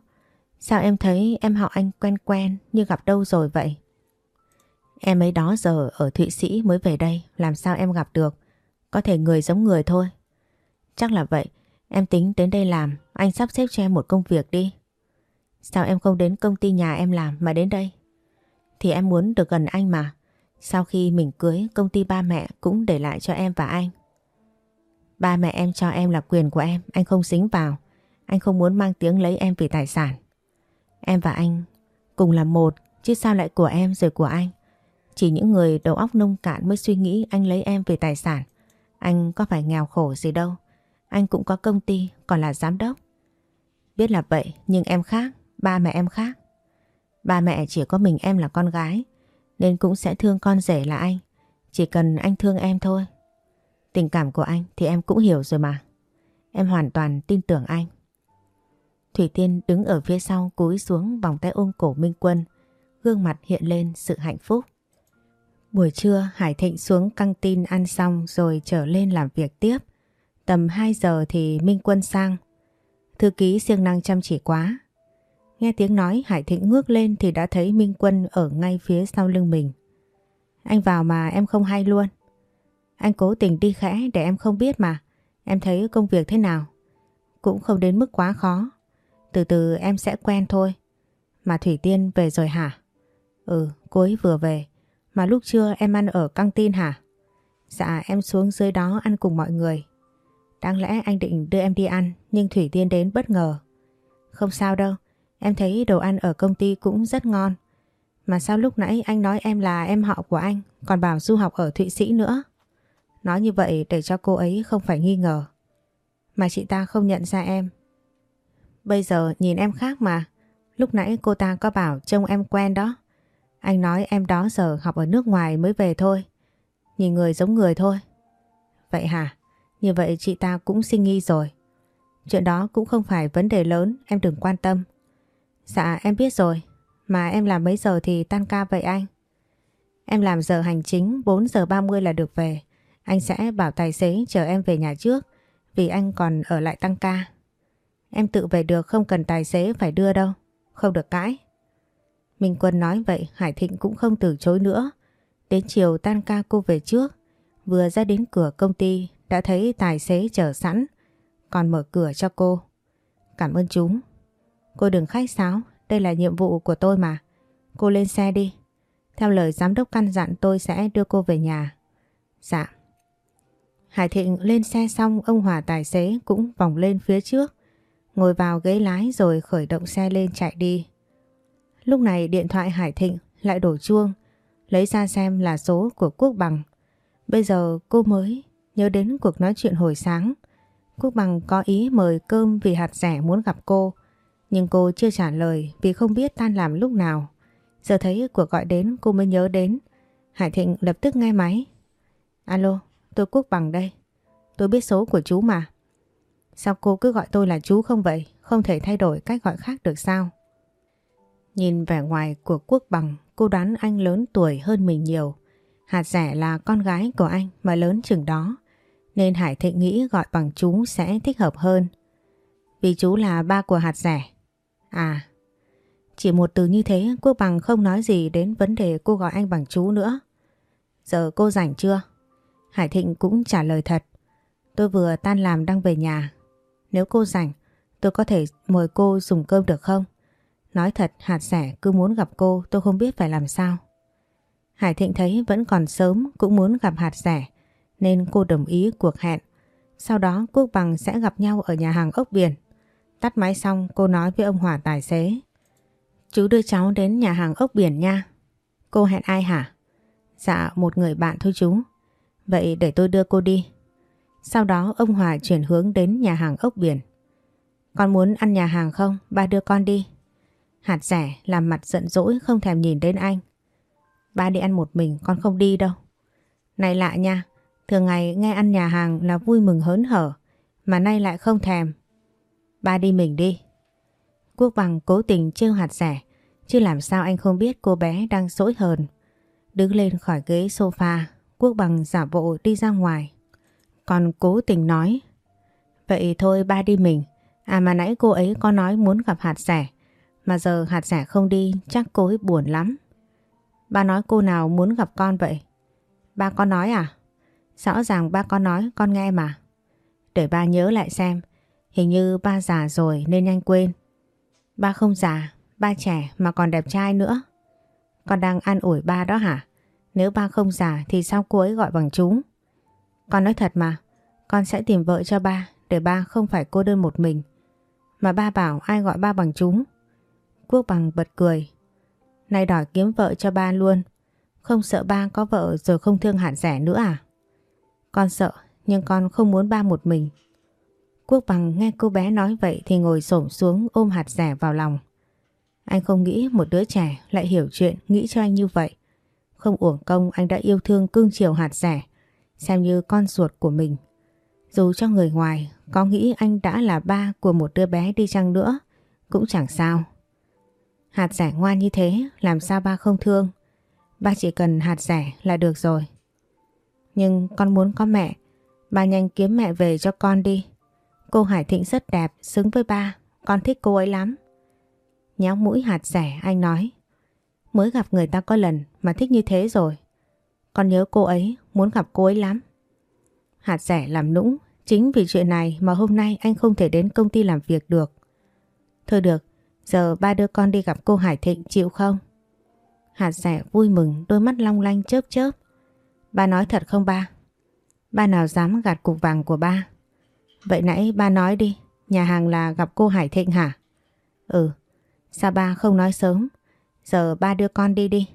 sao em thấy em họ anh quen quen như gặp đâu rồi vậy? Em ấy đó giờ ở Thụy Sĩ mới về đây, làm sao em gặp được? Có thể người giống người thôi. Chắc là vậy, em tính đến đây làm, anh sắp xếp cho em một công việc đi. Sao em không đến công ty nhà em làm mà đến đây? Thì em muốn được gần anh mà. Sau khi mình cưới, công ty ba mẹ cũng để lại cho em và anh. Ba mẹ em cho em là quyền của em, anh không dính vào. Anh không muốn mang tiếng lấy em vì tài sản. Em và anh cùng là một, chứ sao lại của em rồi của anh. Chỉ những người đầu óc nông cạn mới suy nghĩ anh lấy em vì tài sản. Anh có phải nghèo khổ gì đâu. Anh cũng có công ty, còn là giám đốc. Biết là vậy, nhưng em khác, ba mẹ em khác. Ba mẹ chỉ có mình em là con gái, nên cũng sẽ thương con rể là anh. Chỉ cần anh thương em thôi. Tình cảm của anh thì em cũng hiểu rồi mà. Em hoàn toàn tin tưởng anh. Thủy Tiên đứng ở phía sau cúi xuống vòng tay ôm cổ Minh Quân, gương mặt hiện lên sự hạnh phúc. Buổi trưa Hải Thịnh xuống căng tin ăn xong rồi trở lên làm việc tiếp. Tầm 2 giờ thì Minh Quân sang. Thư ký siêng năng chăm chỉ quá. Nghe tiếng nói Hải Thịnh ngước lên thì đã thấy Minh Quân ở ngay phía sau lưng mình. Anh vào mà em không hay luôn. Anh cố tình đi khẽ để em không biết mà. Em thấy công việc thế nào? Cũng không đến mức quá khó. Từ từ em sẽ quen thôi. Mà Thủy Tiên về rồi hả? Ừ, cô ấy vừa về. Mà lúc trưa em ăn ở căng tin hả? Dạ em xuống dưới đó ăn cùng mọi người. Đáng lẽ anh định đưa em đi ăn nhưng Thủy Tiên đến bất ngờ. Không sao đâu, em thấy đồ ăn ở công ty cũng rất ngon. Mà sao lúc nãy anh nói em là em họ của anh còn bảo du học ở Thụy Sĩ nữa? Nói như vậy để cho cô ấy không phải nghi ngờ. Mà chị ta không nhận ra em. Bây giờ nhìn em khác mà. Lúc nãy cô ta có bảo trông em quen đó. Anh nói em đó giờ học ở nước ngoài mới về thôi. Nhìn người giống người thôi. Vậy hả? Như vậy chị ta cũng sinh nghi rồi. Chuyện đó cũng không phải vấn đề lớn, em đừng quan tâm. Dạ em biết rồi, mà em làm mấy giờ thì tan ca vậy anh? Em làm giờ hành chính 4 giờ 30 là được về. Anh sẽ bảo tài xế chờ em về nhà trước vì anh còn ở lại tăng ca. Em tự về được không cần tài xế phải đưa đâu, không được cãi. Minh Quân nói vậy Hải Thịnh cũng không từ chối nữa. Đến chiều tan ca cô về trước, vừa ra đến cửa công ty đã thấy tài xế chờ sẵn, còn mở cửa cho cô. Cảm ơn chúng. Cô đừng khách sáo, đây là nhiệm vụ của tôi mà. Cô lên xe đi. Theo lời giám đốc căn dặn tôi sẽ đưa cô về nhà. Dạ. Hải Thịnh lên xe xong ông Hòa tài xế cũng vòng lên phía trước. Ngồi vào ghế lái rồi khởi động xe lên chạy đi. Lúc này điện thoại Hải Thịnh lại đổ chuông. Lấy ra xem là số của Quốc Bằng. Bây giờ cô mới nhớ đến cuộc nói chuyện hồi sáng. Quốc Bằng có ý mời cơm vì hạt rẻ muốn gặp cô. Nhưng cô chưa trả lời vì không biết tan làm lúc nào. Giờ thấy cuộc gọi đến cô mới nhớ đến. Hải Thịnh lập tức nghe máy. Alo, tôi Quốc Bằng đây. Tôi biết số của chú mà. Sao cô cứ gọi tôi là chú không vậy? Không thể thay đổi cách gọi khác được sao? Nhìn vẻ ngoài của Quốc Bằng, cô đoán anh lớn tuổi hơn mình nhiều. Hạt rẻ là con gái của anh mà lớn chừng đó. Nên Hải Thịnh nghĩ gọi bằng chú sẽ thích hợp hơn. Vì chú là ba của hạt rẻ. À, chỉ một từ như thế Quốc Bằng không nói gì đến vấn đề cô gọi anh bằng chú nữa. Giờ cô rảnh chưa? Hải Thịnh cũng trả lời thật. Tôi vừa tan làm đang về nhà. Nếu cô rảnh, tôi có thể mời cô dùng cơm được không? Nói thật hạt rẻ cứ muốn gặp cô tôi không biết phải làm sao. Hải Thịnh thấy vẫn còn sớm cũng muốn gặp hạt rẻ nên cô đồng ý cuộc hẹn. Sau đó Quốc Bằng sẽ gặp nhau ở nhà hàng ốc biển. Tắt máy xong cô nói với ông Hòa tài xế. Chú đưa cháu đến nhà hàng ốc biển nha. Cô hẹn ai hả? Dạ một người bạn thôi chú. Vậy để tôi đưa cô đi. Sau đó ông Hòa chuyển hướng đến nhà hàng ốc biển. Con muốn ăn nhà hàng không? Ba đưa con đi. Hạt rẻ làm mặt giận dỗi không thèm nhìn đến anh. Ba đi ăn một mình con không đi đâu. Này lạ nha, thường ngày nghe ăn nhà hàng là vui mừng hớn hở, mà nay lại không thèm. Ba đi mình đi. Quốc bằng cố tình trêu hạt rẻ, chứ làm sao anh không biết cô bé đang dỗi hờn. Đứng lên khỏi ghế sofa, Quốc bằng giả bộ đi ra ngoài. Còn cố tình nói, vậy thôi ba đi mình. À mà nãy cô ấy có nói muốn gặp hạt rẻ, mà giờ hạt rẻ không đi chắc cô ấy buồn lắm. Ba nói cô nào muốn gặp con vậy? Ba có nói à? Rõ ràng ba con nói con nghe mà. Để ba nhớ lại xem. Hình như ba già rồi nên nhanh quên. Ba không già, ba trẻ mà còn đẹp trai nữa. Con đang an ủi ba đó hả? Nếu ba không già thì sao cô ấy gọi bằng chúng Con nói thật mà, con sẽ tìm vợ cho ba để ba không phải cô đơn một mình. Mà ba bảo ai gọi ba bằng chúng Quốc bằng bật cười. Nay đòi kiếm vợ cho ba luôn. Không sợ ba có vợ rồi không thương hạn rẻ nữa à? Con sợ, nhưng con không muốn ba một mình. Quốc bằng nghe cô bé nói vậy thì ngồi xổm xuống ôm hạt rẻ vào lòng. Anh không nghĩ một đứa trẻ lại hiểu chuyện nghĩ cho anh như vậy. Không uổng công anh đã yêu thương cưng chiều hạt rẻ, xem như con ruột của mình. Dù cho người ngoài có nghĩ anh đã là ba của một đứa bé đi chăng nữa, cũng chẳng sao. Hạt rẻ ngoan như thế làm sao ba không thương. Ba chỉ cần hạt rẻ là được rồi. Nhưng con muốn có mẹ. Ba nhanh kiếm mẹ về cho con đi. Cô Hải Thịnh rất đẹp, xứng với ba. Con thích cô ấy lắm. Nhéo mũi hạt rẻ anh nói. Mới gặp người ta có lần mà thích như thế rồi. Con nhớ cô ấy, muốn gặp cô ấy lắm. Hạt rẻ làm nũng, chính vì chuyện này mà hôm nay anh không thể đến công ty làm việc được. Thôi được, Giờ ba đưa con đi gặp cô Hải Thịnh chịu không? Hạt rẻ vui mừng đôi mắt long lanh chớp chớp. Ba nói thật không ba? Ba nào dám gạt cục vàng của ba? Vậy nãy ba nói đi, nhà hàng là gặp cô Hải Thịnh hả? Ừ, sao ba không nói sớm? Giờ ba đưa con đi đi.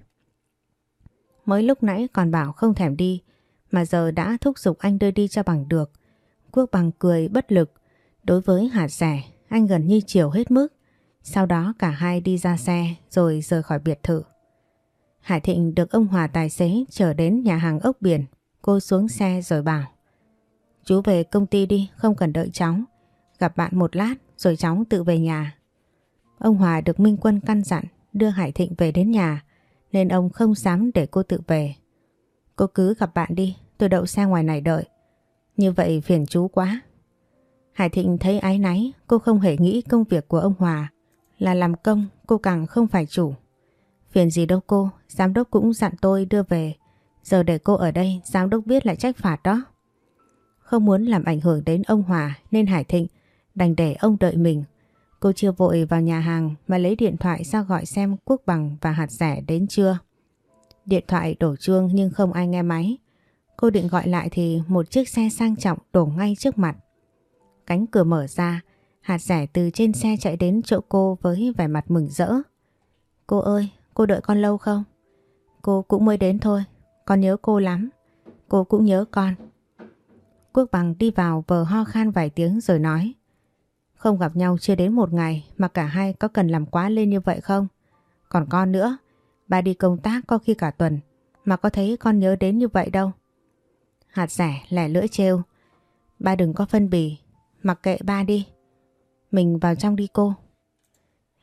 Mới lúc nãy còn bảo không thèm đi, mà giờ đã thúc giục anh đưa đi cho bằng được. Quốc bằng cười bất lực. Đối với hạt rẻ, anh gần như chiều hết mức. Sau đó cả hai đi ra xe rồi rời khỏi biệt thự. Hải Thịnh được ông Hòa tài xế chở đến nhà hàng ốc biển. Cô xuống xe rồi bảo. Chú về công ty đi, không cần đợi cháu. Gặp bạn một lát rồi cháu tự về nhà. Ông Hòa được Minh Quân căn dặn đưa Hải Thịnh về đến nhà nên ông không dám để cô tự về. Cô cứ gặp bạn đi, tôi đậu xe ngoài này đợi. Như vậy phiền chú quá. Hải Thịnh thấy ái náy, cô không hề nghĩ công việc của ông Hòa là làm công, cô càng không phải chủ. Phiền gì đâu cô, giám đốc cũng dặn tôi đưa về. Giờ để cô ở đây, giám đốc biết lại trách phạt đó. Không muốn làm ảnh hưởng đến ông Hòa nên Hải Thịnh đành để ông đợi mình. Cô chưa vội vào nhà hàng mà lấy điện thoại ra gọi xem Quốc Bằng và Hạt Rẻ đến chưa. Điện thoại đổ chuông nhưng không ai nghe máy. Cô định gọi lại thì một chiếc xe sang trọng đổ ngay trước mặt. Cánh cửa mở ra, Hạt Rẻ từ trên xe chạy đến chỗ cô với vẻ mặt mừng rỡ. Cô ơi, cô đợi con lâu không? Cô cũng mới đến thôi, con nhớ cô lắm. Cô cũng nhớ con. Quốc Bằng đi vào vờ ho khan vài tiếng rồi nói. Không gặp nhau chưa đến một ngày mà cả hai có cần làm quá lên như vậy không? Còn con nữa, ba đi công tác có khi cả tuần mà có thấy con nhớ đến như vậy đâu. Hạt rẻ lẻ lưỡi trêu. Ba đừng có phân bì, mặc kệ ba đi. Mình vào trong đi cô.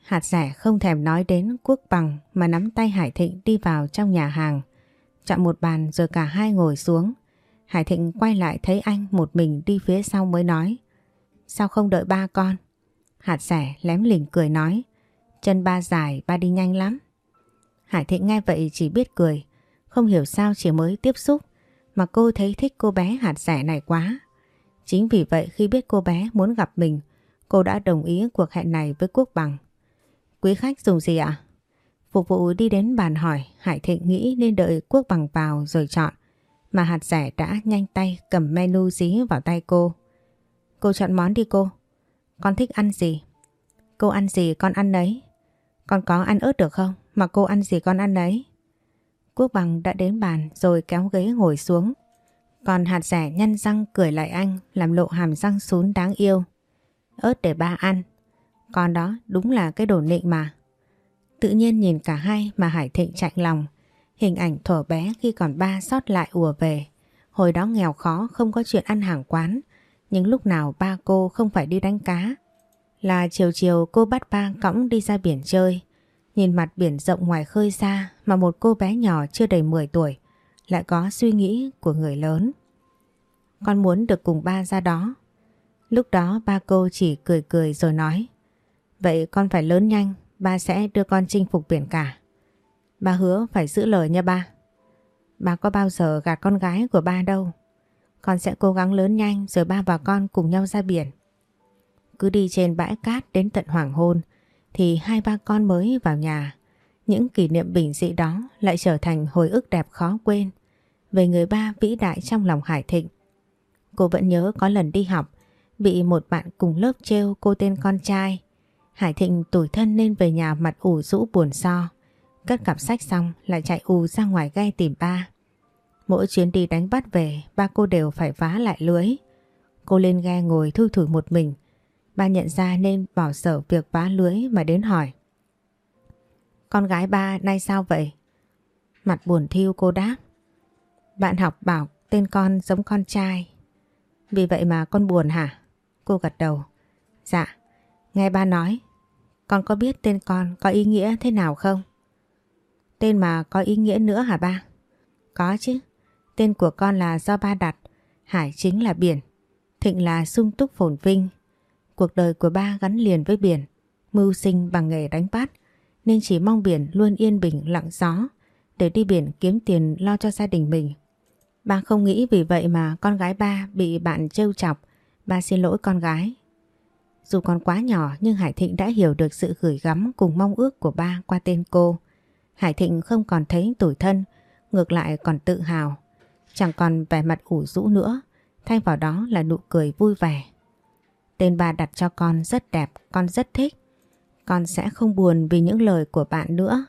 Hạt rẻ không thèm nói đến quốc bằng mà nắm tay Hải Thịnh đi vào trong nhà hàng. Chọn một bàn rồi cả hai ngồi xuống. Hải Thịnh quay lại thấy anh một mình đi phía sau mới nói. Sao không đợi ba con? Hạt rẻ lém lỉnh cười nói. Chân ba dài, ba đi nhanh lắm. Hải Thịnh nghe vậy chỉ biết cười. Không hiểu sao chỉ mới tiếp xúc mà cô thấy thích cô bé hạt rẻ này quá. Chính vì vậy khi biết cô bé muốn gặp mình, cô đã đồng ý cuộc hẹn này với Quốc Bằng. Quý khách dùng gì ạ? Phục vụ đi đến bàn hỏi, Hải Thịnh nghĩ nên đợi Quốc Bằng vào rồi chọn. Mà hạt rẻ đã nhanh tay cầm menu dí vào tay cô. Cô chọn món đi cô. Con thích ăn gì? Cô ăn gì con ăn đấy. Con có ăn ớt được không? Mà cô ăn gì con ăn đấy. Quốc bằng đã đến bàn rồi kéo ghế ngồi xuống. Còn hạt rẻ nhăn răng cười lại anh làm lộ hàm răng sún đáng yêu. Ớt để ba ăn. Con đó đúng là cái đồ nịnh mà. Tự nhiên nhìn cả hai mà Hải Thịnh chạy lòng. Hình ảnh thổ bé khi còn ba sót lại ùa về. Hồi đó nghèo khó, không có chuyện ăn hàng quán. Nhưng lúc nào ba cô không phải đi đánh cá. Là chiều chiều cô bắt ba cõng đi ra biển chơi. Nhìn mặt biển rộng ngoài khơi xa mà một cô bé nhỏ chưa đầy 10 tuổi lại có suy nghĩ của người lớn. Con muốn được cùng ba ra đó. Lúc đó ba cô chỉ cười cười rồi nói Vậy con phải lớn nhanh, ba sẽ đưa con chinh phục biển cả. Ba hứa phải giữ lời nha ba. Ba có bao giờ gạt con gái của ba đâu. Con sẽ cố gắng lớn nhanh rồi ba và con cùng nhau ra biển. Cứ đi trên bãi cát đến tận hoàng hôn thì hai ba con mới vào nhà. Những kỷ niệm bình dị đó lại trở thành hồi ức đẹp khó quên về người ba vĩ đại trong lòng Hải Thịnh. Cô vẫn nhớ có lần đi học bị một bạn cùng lớp trêu cô tên con trai. Hải Thịnh tủi thân nên về nhà mặt ủ rũ buồn so. Cất cặp sách xong lại chạy ù ra ngoài ghe tìm ba. Mỗi chuyến đi đánh bắt về ba cô đều phải vá lại lưới. Cô lên ghe ngồi thư thử một mình. Ba nhận ra nên bỏ sở việc vá lưới mà đến hỏi. Con gái ba nay sao vậy? Mặt buồn thiêu cô đáp. Bạn học bảo tên con giống con trai. Vì vậy mà con buồn hả? Cô gật đầu. Dạ, nghe ba nói. Con có biết tên con có ý nghĩa thế nào không? Tên mà có ý nghĩa nữa hả ba? Có chứ. Tên của con là do ba đặt. Hải chính là biển. Thịnh là sung túc phồn vinh. Cuộc đời của ba gắn liền với biển. Mưu sinh bằng nghề đánh bắt. Nên chỉ mong biển luôn yên bình, lặng gió. Để đi biển kiếm tiền lo cho gia đình mình. Ba không nghĩ vì vậy mà con gái ba bị bạn trêu chọc. Ba xin lỗi con gái. Dù còn quá nhỏ nhưng Hải Thịnh đã hiểu được sự gửi gắm cùng mong ước của ba qua tên cô. Hải Thịnh không còn thấy tủi thân, ngược lại còn tự hào. Chẳng còn vẻ mặt ủ rũ nữa, thay vào đó là nụ cười vui vẻ. Tên bà đặt cho con rất đẹp, con rất thích. Con sẽ không buồn vì những lời của bạn nữa.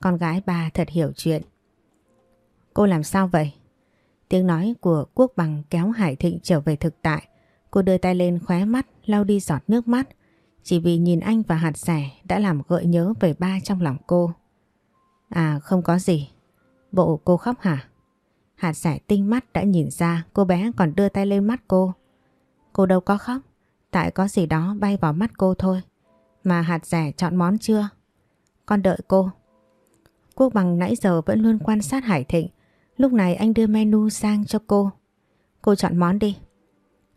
Con gái bà thật hiểu chuyện. Cô làm sao vậy? Tiếng nói của Quốc Bằng kéo Hải Thịnh trở về thực tại. Cô đưa tay lên khóe mắt, lau đi giọt nước mắt. Chỉ vì nhìn anh và hạt rẻ đã làm gợi nhớ về ba trong lòng cô. À không có gì. Bộ cô khóc hả? Hạt rẻ tinh mắt đã nhìn ra cô bé còn đưa tay lên mắt cô. Cô đâu có khóc. Tại có gì đó bay vào mắt cô thôi. Mà hạt rẻ chọn món chưa? Con đợi cô. Quốc bằng nãy giờ vẫn luôn quan sát Hải Thịnh. Lúc này anh đưa menu sang cho cô. Cô chọn món đi.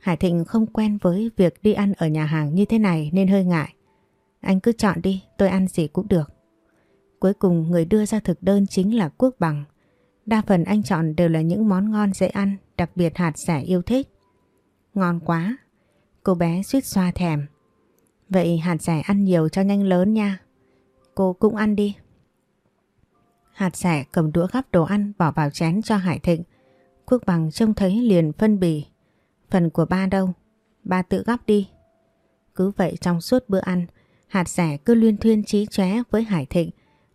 Hải Thịnh không quen với việc đi ăn ở nhà hàng như thế này nên hơi ngại. Anh cứ chọn đi, tôi ăn gì cũng được. Cuối cùng người đưa ra thực đơn chính là Quốc Bằng. Đa phần anh chọn đều là những món ngon dễ ăn, đặc biệt hạt Sẻ yêu thích. Ngon quá. Cô bé suýt xoa thèm. Vậy hạt Sẻ ăn nhiều cho nhanh lớn nha. Cô cũng ăn đi. Hạt Sẻ cầm đũa gắp đồ ăn bỏ vào chén cho Hải Thịnh. Quốc bằng trông thấy liền phân bì. Phần của ba đâu? Ba tự góp đi. Cứ vậy trong suốt bữa ăn, hạt rẻ cứ luyên thuyên trí chóe với Hải Thịnh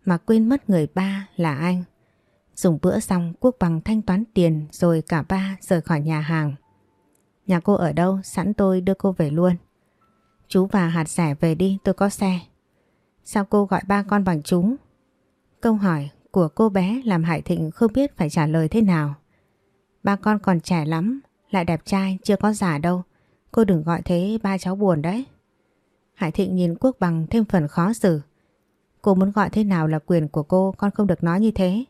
mà quên mất người ba là anh. Dùng bữa xong Quốc bằng thanh toán tiền rồi cả ba rời khỏi nhà hàng. Nhà cô ở đâu? Sẵn tôi đưa cô về luôn. Chú và hạt rẻ về đi tôi có xe. Sao cô gọi ba con bằng chú? Câu hỏi của cô bé làm Hải Thịnh không biết phải trả lời thế nào. Ba con còn trẻ lắm, lại đẹp trai, chưa có giả đâu. Cô đừng gọi thế ba cháu buồn đấy. Hải Thịnh nhìn Quốc bằng thêm phần khó xử. Cô muốn gọi thế nào là quyền của cô, con không được nói như thế.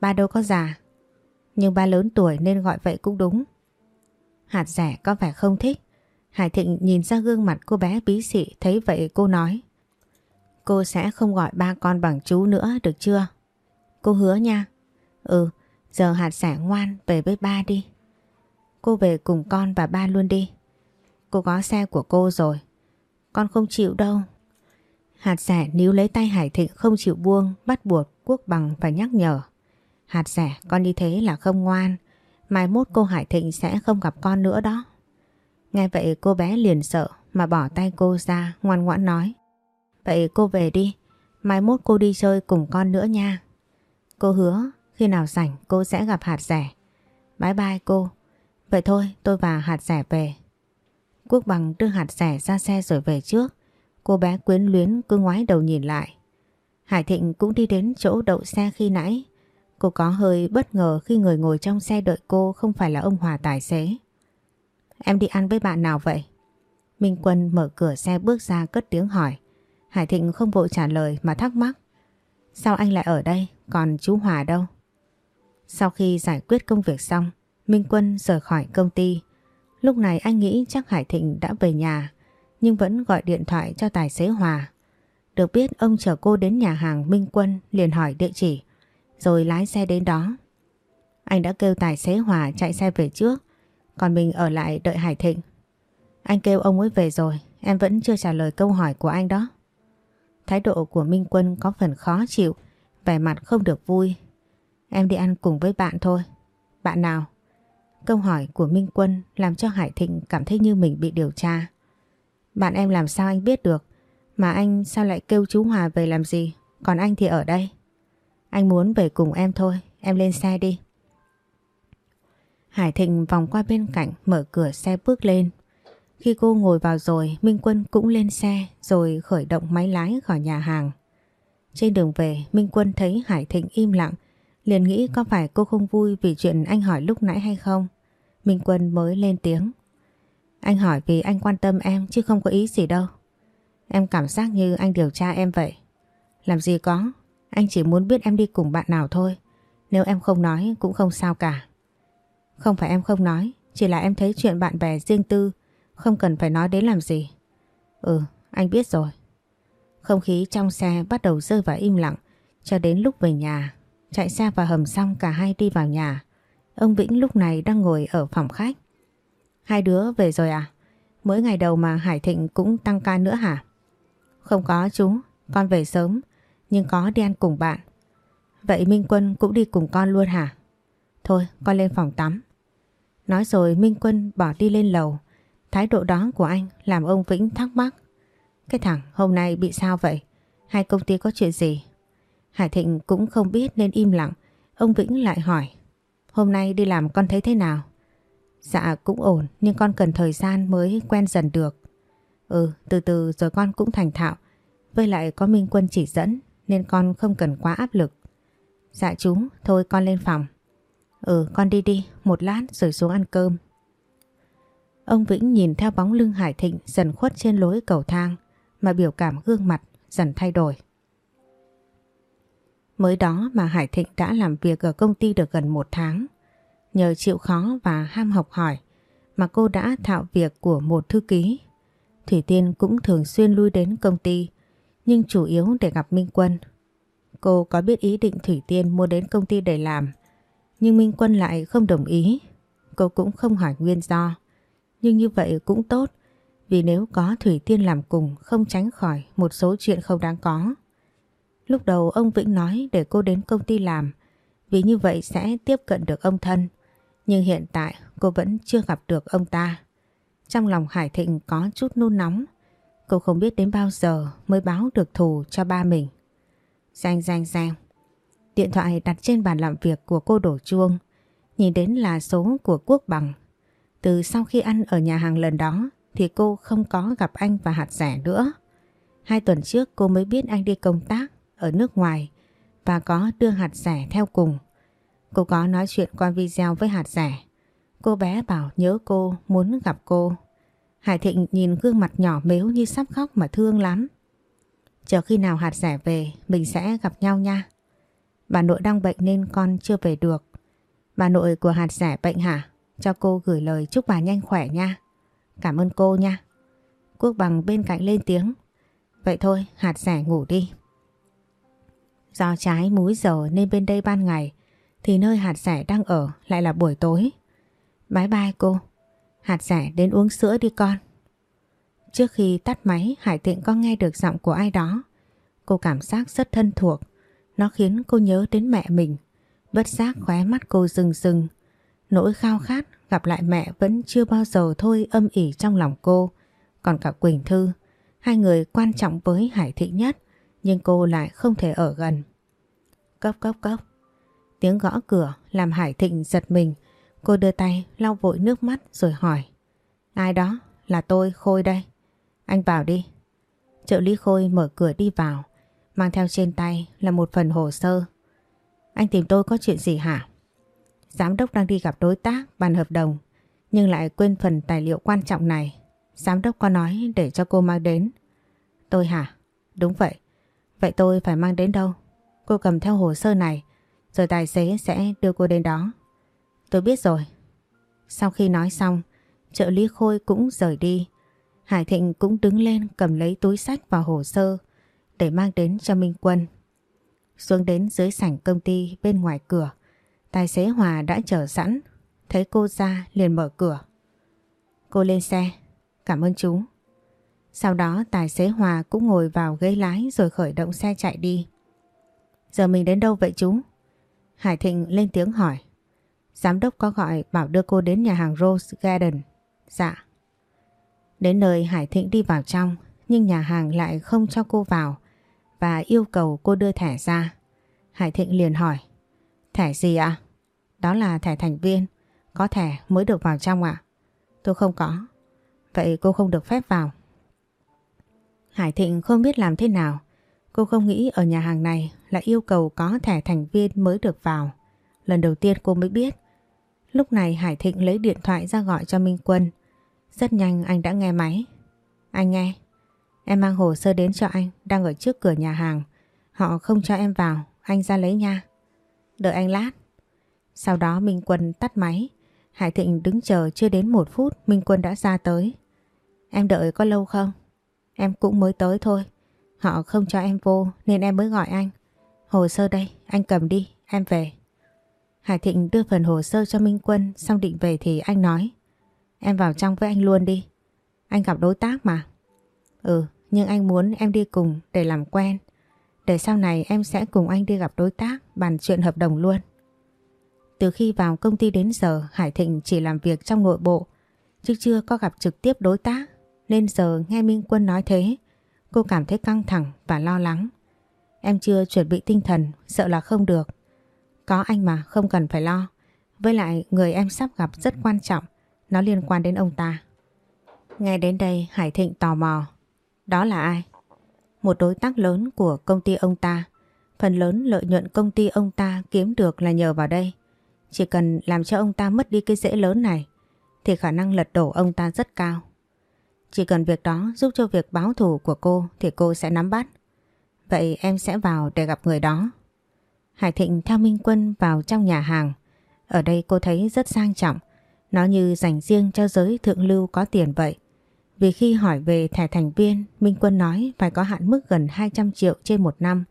Ba đâu có già. Nhưng ba lớn tuổi nên gọi vậy cũng đúng. Hạt rẻ có vẻ không thích. Hải Thịnh nhìn ra gương mặt cô bé bí xị thấy vậy cô nói. Cô sẽ không gọi ba con bằng chú nữa được chưa? Cô hứa nha. Ừ, giờ hạt rẻ ngoan về với ba đi. Cô về cùng con và ba luôn đi. Cô có xe của cô rồi. Con không chịu đâu. Hạt rẻ níu lấy tay Hải Thịnh không chịu buông bắt buộc Quốc Bằng phải nhắc nhở. Hạt rẻ con đi thế là không ngoan. Mai mốt cô Hải Thịnh sẽ không gặp con nữa đó. Nghe vậy cô bé liền sợ mà bỏ tay cô ra ngoan ngoãn nói. Vậy cô về đi, mai mốt cô đi chơi cùng con nữa nha. Cô hứa khi nào rảnh cô sẽ gặp hạt rẻ. Bye bye cô. Vậy thôi tôi và hạt rẻ về. Quốc bằng đưa hạt rẻ ra xe rồi về trước. Cô bé quyến luyến cứ ngoái đầu nhìn lại. Hải Thịnh cũng đi đến chỗ đậu xe khi nãy. Cô có hơi bất ngờ khi người ngồi trong xe đợi cô không phải là ông Hòa tài xế. Em đi ăn với bạn nào vậy? Minh Quân mở cửa xe bước ra cất tiếng hỏi. Hải Thịnh không vội trả lời mà thắc mắc. Sao anh lại ở đây? Còn chú Hòa đâu? Sau khi giải quyết công việc xong, Minh Quân rời khỏi công ty. Lúc này anh nghĩ chắc Hải Thịnh đã về nhà, nhưng vẫn gọi điện thoại cho tài xế Hòa. Được biết ông chở cô đến nhà hàng Minh Quân liền hỏi địa chỉ, rồi lái xe đến đó. Anh đã kêu tài xế Hòa chạy xe về trước, còn mình ở lại đợi Hải Thịnh. Anh kêu ông ấy về rồi, em vẫn chưa trả lời câu hỏi của anh đó. Thái độ của Minh Quân có phần khó chịu, vẻ mặt không được vui. Em đi ăn cùng với bạn thôi. Bạn nào? Câu hỏi của Minh Quân làm cho Hải Thịnh cảm thấy như mình bị điều tra. Bạn em làm sao anh biết được? Mà anh sao lại kêu chú Hòa về làm gì? Còn anh thì ở đây. Anh muốn về cùng em thôi, em lên xe đi. Hải Thịnh vòng qua bên cạnh mở cửa xe bước lên. Khi cô ngồi vào rồi, Minh Quân cũng lên xe rồi khởi động máy lái khỏi nhà hàng. Trên đường về, Minh Quân thấy Hải Thịnh im lặng, liền nghĩ có phải cô không vui vì chuyện anh hỏi lúc nãy hay không. Minh Quân mới lên tiếng. Anh hỏi vì anh quan tâm em chứ không có ý gì đâu. Em cảm giác như anh điều tra em vậy. Làm gì có, anh chỉ muốn biết em đi cùng bạn nào thôi. Nếu em không nói cũng không sao cả. Không phải em không nói, chỉ là em thấy chuyện bạn bè riêng tư, không cần phải nói đến làm gì. Ừ, anh biết rồi. Không khí trong xe bắt đầu rơi vào im lặng cho đến lúc về nhà. Chạy xe vào hầm xong cả hai đi vào nhà. Ông Vĩnh lúc này đang ngồi ở phòng khách. Hai đứa về rồi à? Mỗi ngày đầu mà Hải Thịnh cũng tăng ca nữa hả? Không có chú, con về sớm, nhưng có đi ăn cùng bạn. Vậy Minh Quân cũng đi cùng con luôn hả? Thôi, con lên phòng tắm. Nói rồi Minh Quân bỏ đi lên lầu. Thái độ đó của anh làm ông Vĩnh thắc mắc. Cái thằng hôm nay bị sao vậy? Hai công ty có chuyện gì? Hải Thịnh cũng không biết nên im lặng. Ông Vĩnh lại hỏi. hôm nay đi làm con thấy thế nào? Dạ cũng ổn nhưng con cần thời gian mới quen dần được. Ừ từ từ rồi con cũng thành thạo. Với lại có Minh Quân chỉ dẫn nên con không cần quá áp lực. Dạ chú, thôi con lên phòng. Ừ con đi đi, một lát rồi xuống ăn cơm. Ông Vĩnh nhìn theo bóng lưng Hải Thịnh dần khuất trên lối cầu thang mà biểu cảm gương mặt dần thay đổi. Mới đó mà Hải Thịnh đã làm việc ở công ty được gần một tháng. Nhờ chịu khó và ham học hỏi mà cô đã thạo việc của một thư ký. Thủy Tiên cũng thường xuyên lui đến công ty, nhưng chủ yếu để gặp Minh Quân. Cô có biết ý định Thủy Tiên mua đến công ty để làm, nhưng Minh Quân lại không đồng ý. Cô cũng không hỏi nguyên do. Nhưng như vậy cũng tốt, vì nếu có Thủy Tiên làm cùng không tránh khỏi một số chuyện không đáng có. Lúc đầu ông Vĩnh nói để cô đến công ty làm, vì như vậy sẽ tiếp cận được ông thân. Nhưng hiện tại cô vẫn chưa gặp được ông ta. Trong lòng Hải Thịnh có chút nôn nóng. Cô không biết đến bao giờ mới báo được thù cho ba mình. Giang giang giang. Điện thoại đặt trên bàn làm việc của cô đổ chuông. Nhìn đến là số của Quốc Bằng. Từ sau khi ăn ở nhà hàng lần đó thì cô không có gặp anh và hạt rẻ nữa. Hai tuần trước cô mới biết anh đi công tác ở nước ngoài và có đưa hạt rẻ theo cùng. Cô có nói chuyện qua video với hạt rẻ. Cô bé bảo nhớ cô, muốn gặp cô. Hải Thịnh nhìn gương mặt nhỏ mếu như sắp khóc mà thương lắm. Chờ khi nào hạt rẻ về, mình sẽ gặp nhau nha. Bà nội đang bệnh nên con chưa về được. Bà nội của hạt rẻ bệnh hả? Cho cô gửi lời chúc bà nhanh khỏe nha. Cảm ơn cô nha. Quốc bằng bên cạnh lên tiếng. Vậy thôi, hạt rẻ ngủ đi. Do trái múi giờ nên bên đây ban ngày thì nơi hạt rẻ đang ở lại là buổi tối. Bye bye cô. Hạt rẻ đến uống sữa đi con. Trước khi tắt máy Hải Tịnh có nghe được giọng của ai đó. Cô cảm giác rất thân thuộc. Nó khiến cô nhớ đến mẹ mình. Bất giác khóe mắt cô rừng rừng. Nỗi khao khát gặp lại mẹ vẫn chưa bao giờ thôi âm ỉ trong lòng cô. Còn cả Quỳnh Thư, hai người quan trọng với Hải Thị nhất nhưng cô lại không thể ở gần. Cốc cốc cốc. Tiếng gõ cửa làm Hải Thịnh giật mình. Cô đưa tay lau vội nước mắt rồi hỏi. Ai đó? Là tôi, Khôi đây. Anh vào đi. Trợ lý Khôi mở cửa đi vào. Mang theo trên tay là một phần hồ sơ. Anh tìm tôi có chuyện gì hả? Giám đốc đang đi gặp đối tác bàn hợp đồng nhưng lại quên phần tài liệu quan trọng này. Giám đốc có nói để cho cô mang đến. Tôi hả? Đúng vậy. Vậy tôi phải mang đến đâu? Cô cầm theo hồ sơ này rồi tài xế sẽ đưa cô đến đó. Tôi biết rồi. Sau khi nói xong, trợ lý Khôi cũng rời đi. Hải Thịnh cũng đứng lên cầm lấy túi sách và hồ sơ để mang đến cho Minh Quân. Xuống đến dưới sảnh công ty bên ngoài cửa, tài xế Hòa đã chờ sẵn, thấy cô ra liền mở cửa. Cô lên xe, cảm ơn chú. Sau đó, tài xế Hòa cũng ngồi vào ghế lái rồi khởi động xe chạy đi. Giờ mình đến đâu vậy chú? Hải Thịnh lên tiếng hỏi. Giám đốc có gọi bảo đưa cô đến nhà hàng Rose Garden. Dạ. Đến nơi, Hải Thịnh đi vào trong, nhưng nhà hàng lại không cho cô vào và yêu cầu cô đưa thẻ ra. Hải Thịnh liền hỏi. Thẻ gì ạ? Đó là thẻ thành viên. Có thẻ mới được vào trong ạ? Tôi không có. Vậy cô không được phép vào. Hải Thịnh không biết làm thế nào. Cô không nghĩ ở nhà hàng này là yêu cầu có thẻ thành viên mới được vào. Lần đầu tiên cô mới biết. Lúc này Hải Thịnh lấy điện thoại ra gọi cho Minh Quân. Rất nhanh anh đã nghe máy. Anh nghe. Em mang hồ sơ đến cho anh, đang ở trước cửa nhà hàng. Họ không cho em vào, anh ra lấy nha. Đợi anh lát. Sau đó Minh Quân tắt máy. Hải Thịnh đứng chờ chưa đến một phút Minh Quân đã ra tới. Em đợi có lâu không? Em cũng mới tới thôi. Họ không cho em vô nên em mới gọi anh. Hồ sơ đây, anh cầm đi, em về. Hải Thịnh đưa phần hồ sơ cho Minh Quân xong định về thì anh nói. Em vào trong với anh luôn đi. Anh gặp đối tác mà. Ừ, nhưng anh muốn em đi cùng để làm quen. Để sau này em sẽ cùng anh đi gặp đối tác bàn chuyện hợp đồng luôn. Từ khi vào công ty đến giờ Hải Thịnh chỉ làm việc trong nội bộ chứ chưa có gặp trực tiếp đối tác nên giờ nghe Minh Quân nói thế cô cảm thấy căng thẳng và lo lắng. Em chưa chuẩn bị tinh thần sợ là không được. Có anh mà không cần phải lo. Với lại người em sắp gặp rất quan trọng, nó liên quan đến ông ta. Nghe đến đây Hải Thịnh tò mò. Đó là ai? Một đối tác lớn của công ty ông ta. Phần lớn lợi nhuận công ty ông ta kiếm được là nhờ vào đây. Chỉ cần làm cho ông ta mất đi cái rễ lớn này thì khả năng lật đổ ông ta rất cao. Chỉ cần việc đó giúp cho việc báo thù của cô thì cô sẽ nắm bắt. Vậy em sẽ vào để gặp người đó. Hải Thịnh theo Minh Quân vào trong nhà hàng. Ở đây cô thấy rất sang trọng. Nó như dành riêng cho giới thượng lưu có tiền vậy. Vì khi hỏi về thẻ thành viên, Minh Quân nói phải có hạn mức gần 200 triệu trên một năm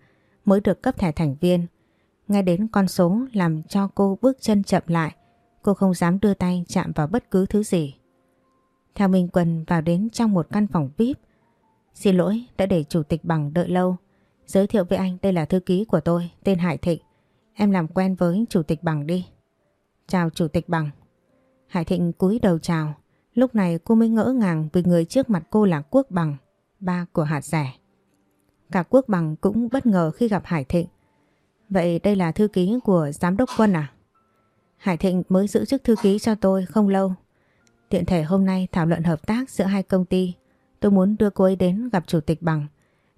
mới được cấp thẻ thành viên. Ngay đến con số làm cho cô bước chân chậm lại. Cô không dám đưa tay chạm vào bất cứ thứ gì. Theo Minh Quân vào đến trong một căn phòng VIP. Xin lỗi đã để chủ tịch bằng đợi lâu. Giới thiệu với anh đây là thư ký của tôi, tên Hải Thịnh. Em làm quen với chủ tịch bằng đi. Chào chủ tịch bằng. Hải Thịnh cúi đầu chào. Lúc này cô mới ngỡ ngàng vì người trước mặt cô là Quốc Bằng, ba của hạt rẻ. Cả Quốc Bằng cũng bất ngờ khi gặp Hải Thịnh. Vậy đây là thư ký của giám đốc quân à? Hải Thịnh mới giữ chức thư ký cho tôi không lâu. Tiện thể hôm nay thảo luận hợp tác giữa hai công ty. Tôi muốn đưa cô ấy đến gặp chủ tịch bằng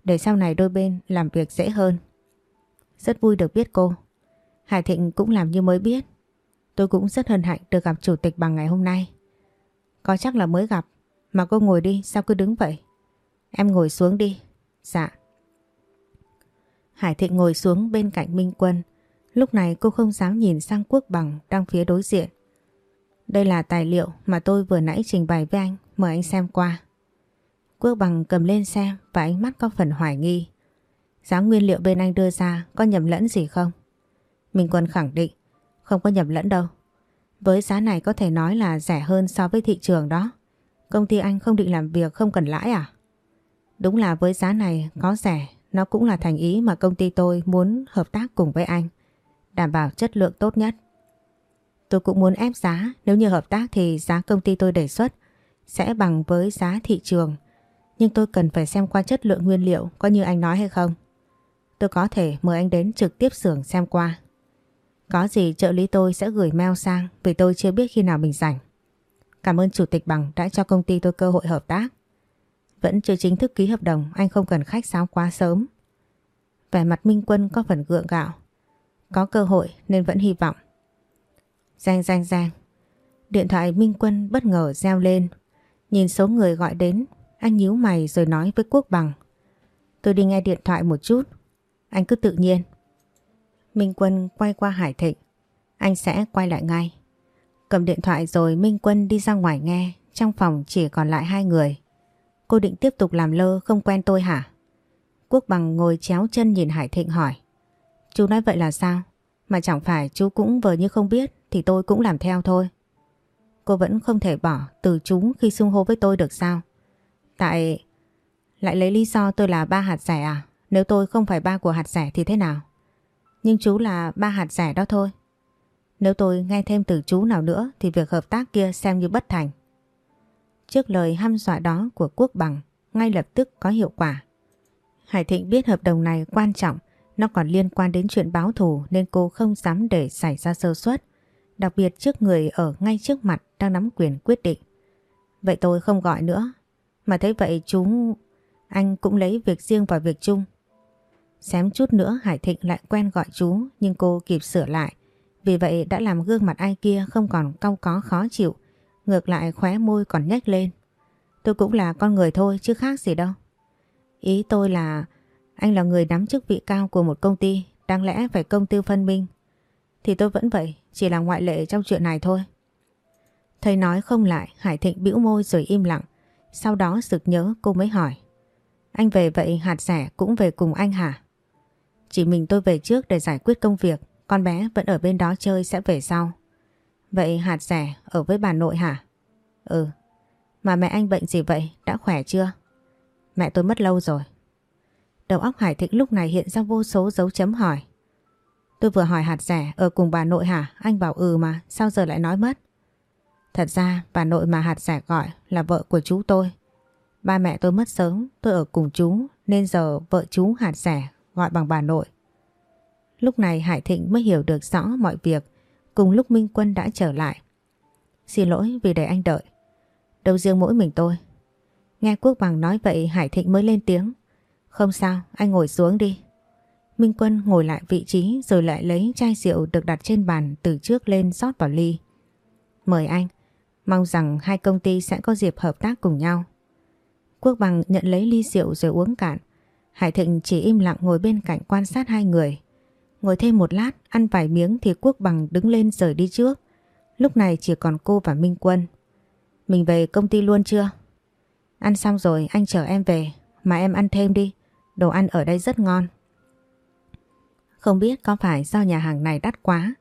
để sau này đôi bên làm việc dễ hơn. Rất vui được biết cô. Hải Thịnh cũng làm như mới biết. Tôi cũng rất hân hạnh được gặp chủ tịch bằng ngày hôm nay. Có chắc là mới gặp, mà cô ngồi đi, sao cứ đứng vậy? Em ngồi xuống đi. Dạ. Hải Thịnh ngồi xuống bên cạnh Minh Quân. Lúc này cô không dám nhìn sang Quốc Bằng đang phía đối diện. Đây là tài liệu mà tôi vừa nãy trình bày với anh, mời anh xem qua. Quốc Bằng cầm lên xem và ánh mắt có phần hoài nghi. Giá nguyên liệu bên anh đưa ra có nhầm lẫn gì không? Minh Quân khẳng định không có nhầm lẫn đâu. Với giá này có thể nói là rẻ hơn so với thị trường đó. Công ty anh không định làm việc không cần lãi à? Đúng là với giá này có rẻ, nó cũng là thành ý mà công ty tôi muốn hợp tác cùng với anh. Đảm bảo chất lượng tốt nhất. Tôi cũng muốn ép giá, nếu như hợp tác thì giá công ty tôi đề xuất sẽ bằng với giá thị trường. Nhưng tôi cần phải xem qua chất lượng nguyên liệu có như anh nói hay không. Tôi có thể mời anh đến trực tiếp xưởng xem qua. Có gì trợ lý tôi sẽ gửi mail sang vì tôi chưa biết khi nào mình rảnh. Cảm ơn Chủ tịch Bằng đã cho công ty tôi cơ hội hợp tác. Vẫn chưa chính thức ký hợp đồng, anh không cần khách sáo quá sớm. Vẻ mặt Minh Quân có phần gượng gạo. Có cơ hội nên vẫn hy vọng. Giang giang giang. Điện thoại Minh Quân bất ngờ reo lên. Nhìn số người gọi đến, anh nhíu mày rồi nói với Quốc Bằng. Tôi đi nghe điện thoại một chút. Anh cứ tự nhiên. Minh Quân quay qua Hải Thịnh. Anh sẽ quay lại ngay. Cầm điện thoại rồi Minh Quân đi ra ngoài nghe. Trong phòng chỉ còn lại hai người. Cô định tiếp tục làm lơ không quen tôi hả? Quốc bằng ngồi chéo chân nhìn Hải Thịnh hỏi. Chú nói vậy là sao? Mà chẳng phải chú cũng vờ như không biết thì tôi cũng làm theo thôi. Cô vẫn không thể bỏ từ chú khi xung hô với tôi được sao? Tại... Lại lấy lý do tôi là ba hạt rẻ à? Nếu tôi không phải ba của hạt rẻ thì thế nào? Nhưng chú là ba hạt rẻ đó thôi. Nếu tôi nghe thêm từ chú nào nữa thì việc hợp tác kia xem như bất thành. Trước lời hăm dọa đó của Quốc Bằng ngay lập tức có hiệu quả. Hải Thịnh biết hợp đồng này quan trọng, nó còn liên quan đến chuyện báo thù nên cô không dám để xảy ra sơ suất, đặc biệt trước người ở ngay trước mặt đang nắm quyền quyết định. Vậy tôi không gọi nữa, mà thấy vậy chú... Anh cũng lấy việc riêng vào việc chung. Xém chút nữa Hải Thịnh lại quen gọi chú nhưng cô kịp sửa lại. Vì vậy đã làm gương mặt ai kia không còn cau có khó chịu, ngược lại khóe môi còn nhếch lên. Tôi cũng là con người thôi chứ khác gì đâu. Ý tôi là anh là người nắm chức vị cao của một công ty, đáng lẽ phải công tư phân minh. Thì tôi vẫn vậy, chỉ là ngoại lệ trong chuyện này thôi. Thầy nói không lại, Hải Thịnh bĩu môi rồi im lặng. Sau đó sực nhớ cô mới hỏi. Anh về vậy hạt rẻ cũng về cùng anh hả? Chỉ mình tôi về trước để giải quyết công việc, con bé vẫn ở bên đó chơi sẽ về sau. Vậy hạt rẻ ở với bà nội hả? Ừ. Mà mẹ anh bệnh gì vậy? Đã khỏe chưa? Mẹ tôi mất lâu rồi. Đầu óc Hải Thịnh lúc này hiện ra vô số dấu chấm hỏi. Tôi vừa hỏi hạt rẻ ở cùng bà nội hả? Anh bảo ừ mà, sao giờ lại nói mất? Thật ra bà nội mà hạt rẻ gọi là vợ của chú tôi. Ba mẹ tôi mất sớm, tôi ở cùng chú nên giờ vợ chú hạt rẻ gọi bằng bà nội. Lúc này Hải Thịnh mới hiểu được rõ mọi việc. cùng lúc Minh Quân đã trở lại. Xin lỗi vì để anh đợi. Đâu riêng mỗi mình tôi. Nghe Quốc Bằng nói vậy Hải Thịnh mới lên tiếng. Không sao, anh ngồi xuống đi. Minh Quân ngồi lại vị trí rồi lại lấy chai rượu được đặt trên bàn từ trước lên rót vào ly. Mời anh, mong rằng hai công ty sẽ có dịp hợp tác cùng nhau. Quốc Bằng nhận lấy ly rượu rồi uống cạn. Hải Thịnh chỉ im lặng ngồi bên cạnh quan sát hai người. Ngồi thêm một lát, ăn vài miếng thì Quốc Bằng đứng lên rời đi trước. Lúc này chỉ còn cô và Minh Quân. Mình về công ty luôn chưa? Ăn xong rồi anh chở em về, mà em ăn thêm đi. Đồ ăn ở đây rất ngon. Không biết có phải do nhà hàng này đắt quá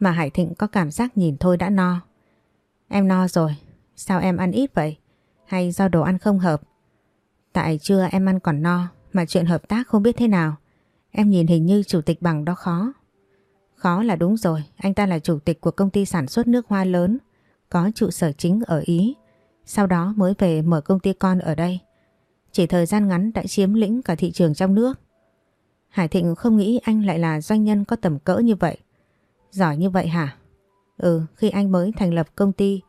mà Hải Thịnh có cảm giác nhìn thôi đã no. Em no rồi, sao em ăn ít vậy? Hay do đồ ăn không hợp? Tại trưa em ăn còn no mà chuyện hợp tác không biết thế nào. Em nhìn hình như chủ tịch bằng đó khó. Khó là đúng rồi, anh ta là chủ tịch của công ty sản xuất nước hoa lớn, có trụ sở chính ở Ý. Sau đó mới về mở công ty con ở đây. Chỉ thời gian ngắn đã chiếm lĩnh cả thị trường trong nước. Hải Thịnh không nghĩ anh lại là doanh nhân có tầm cỡ như vậy. Giỏi như vậy hả? Ừ, khi anh mới thành lập công ty,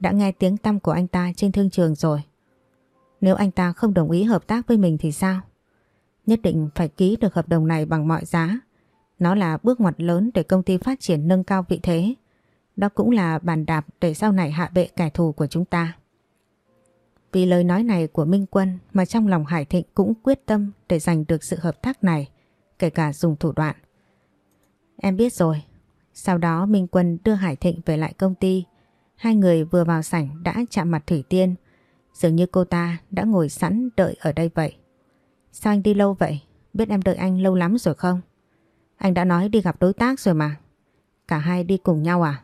đã nghe tiếng tăm của anh ta trên thương trường rồi. Nếu anh ta không đồng ý hợp tác với mình thì sao? Nhất định phải ký được hợp đồng này bằng mọi giá. Nó là bước ngoặt lớn để công ty phát triển nâng cao vị thế. Đó cũng là bàn đạp để sau này hạ bệ kẻ thù của chúng ta. Vì lời nói này của Minh Quân mà trong lòng Hải Thịnh cũng quyết tâm để giành được sự hợp tác này, kể cả dùng thủ đoạn. Em biết rồi. Sau đó Minh Quân đưa Hải Thịnh về lại công ty. Hai người vừa vào sảnh đã chạm mặt Thủy Tiên. Dường như cô ta đã ngồi sẵn đợi ở đây vậy. Sao anh đi lâu vậy? Biết em đợi anh lâu lắm rồi không? Anh đã nói đi gặp đối tác rồi mà. Cả hai đi cùng nhau à?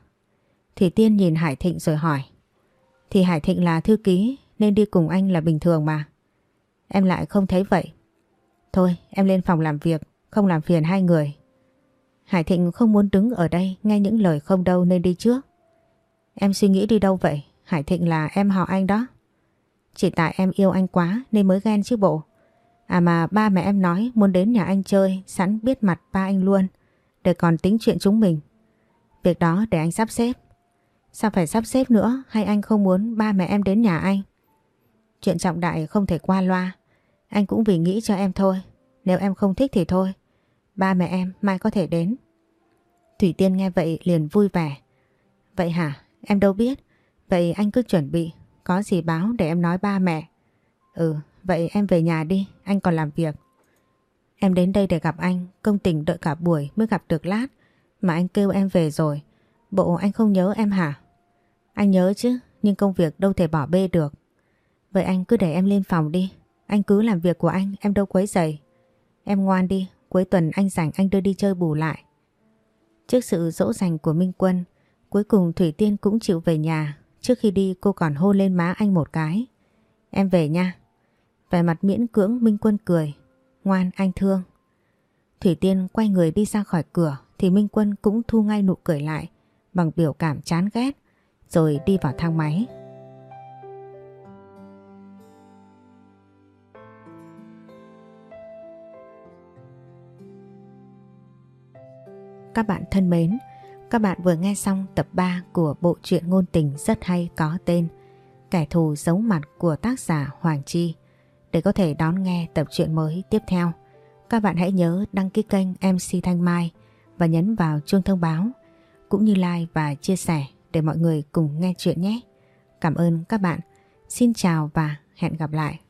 Thủy Tiên nhìn Hải Thịnh rồi hỏi. Thì Hải Thịnh là thư ký nên đi cùng anh là bình thường mà. Em lại không thấy vậy. Thôi em lên phòng làm việc, không làm phiền hai người. Hải Thịnh không muốn đứng ở đây nghe những lời không đâu nên đi trước. Em suy nghĩ đi đâu vậy? Hải Thịnh là em họ anh đó. Chỉ tại em yêu anh quá nên mới ghen chứ bộ. À mà ba mẹ em nói muốn đến nhà anh chơi, sẵn biết mặt ba anh luôn để còn tính chuyện chúng mình. Việc đó để anh sắp xếp. Sao phải sắp xếp nữa hay anh không muốn ba mẹ em đến nhà anh? Chuyện trọng đại không thể qua loa. Anh cũng vì nghĩ cho em thôi. Nếu em không thích thì thôi. Ba mẹ em mai có thể đến. Thủy Tiên nghe vậy liền vui vẻ. Vậy hả? Em đâu biết. Vậy anh cứ chuẩn bị. Có gì báo để em nói ba mẹ. Ừ, vậy em về nhà đi. Anh còn làm việc. Em đến đây để gặp anh. Công tình đợi cả buổi mới gặp được lát. Mà anh kêu em về rồi. Bộ anh không nhớ em hả? Anh nhớ chứ. Nhưng công việc đâu thể bỏ bê được. Vậy anh cứ để em lên phòng đi. Anh cứ làm việc của anh, em đâu quấy giày. Em ngoan đi, cuối tuần anh rảnh anh đưa đi chơi bù lại. Trước sự dỗ dành của Minh Quân, cuối cùng Thủy Tiên cũng chịu về nhà. Trước khi đi cô còn hôn lên má anh một cái. Em về nha. Vẻ mặt miễn cưỡng Minh Quân cười. Ngoan anh thương. Thủy Tiên quay người đi ra khỏi cửa thì Minh Quân cũng thu ngay nụ cười lại bằng biểu cảm chán ghét rồi đi vào thang máy. Các bạn thân mến, các bạn vừa nghe xong tập 3 của bộ truyện ngôn tình rất hay có tên Kẻ thù giấu mặt của tác giả Hoàng Chi. Để có thể đón nghe tập truyện mới tiếp theo, các bạn hãy nhớ đăng ký kênh MC Thanh Mai và nhấn vào chuông thông báo cũng như like và chia sẻ để mọi người cùng nghe chuyện nhé. Cảm ơn các bạn. Xin chào và hẹn gặp lại.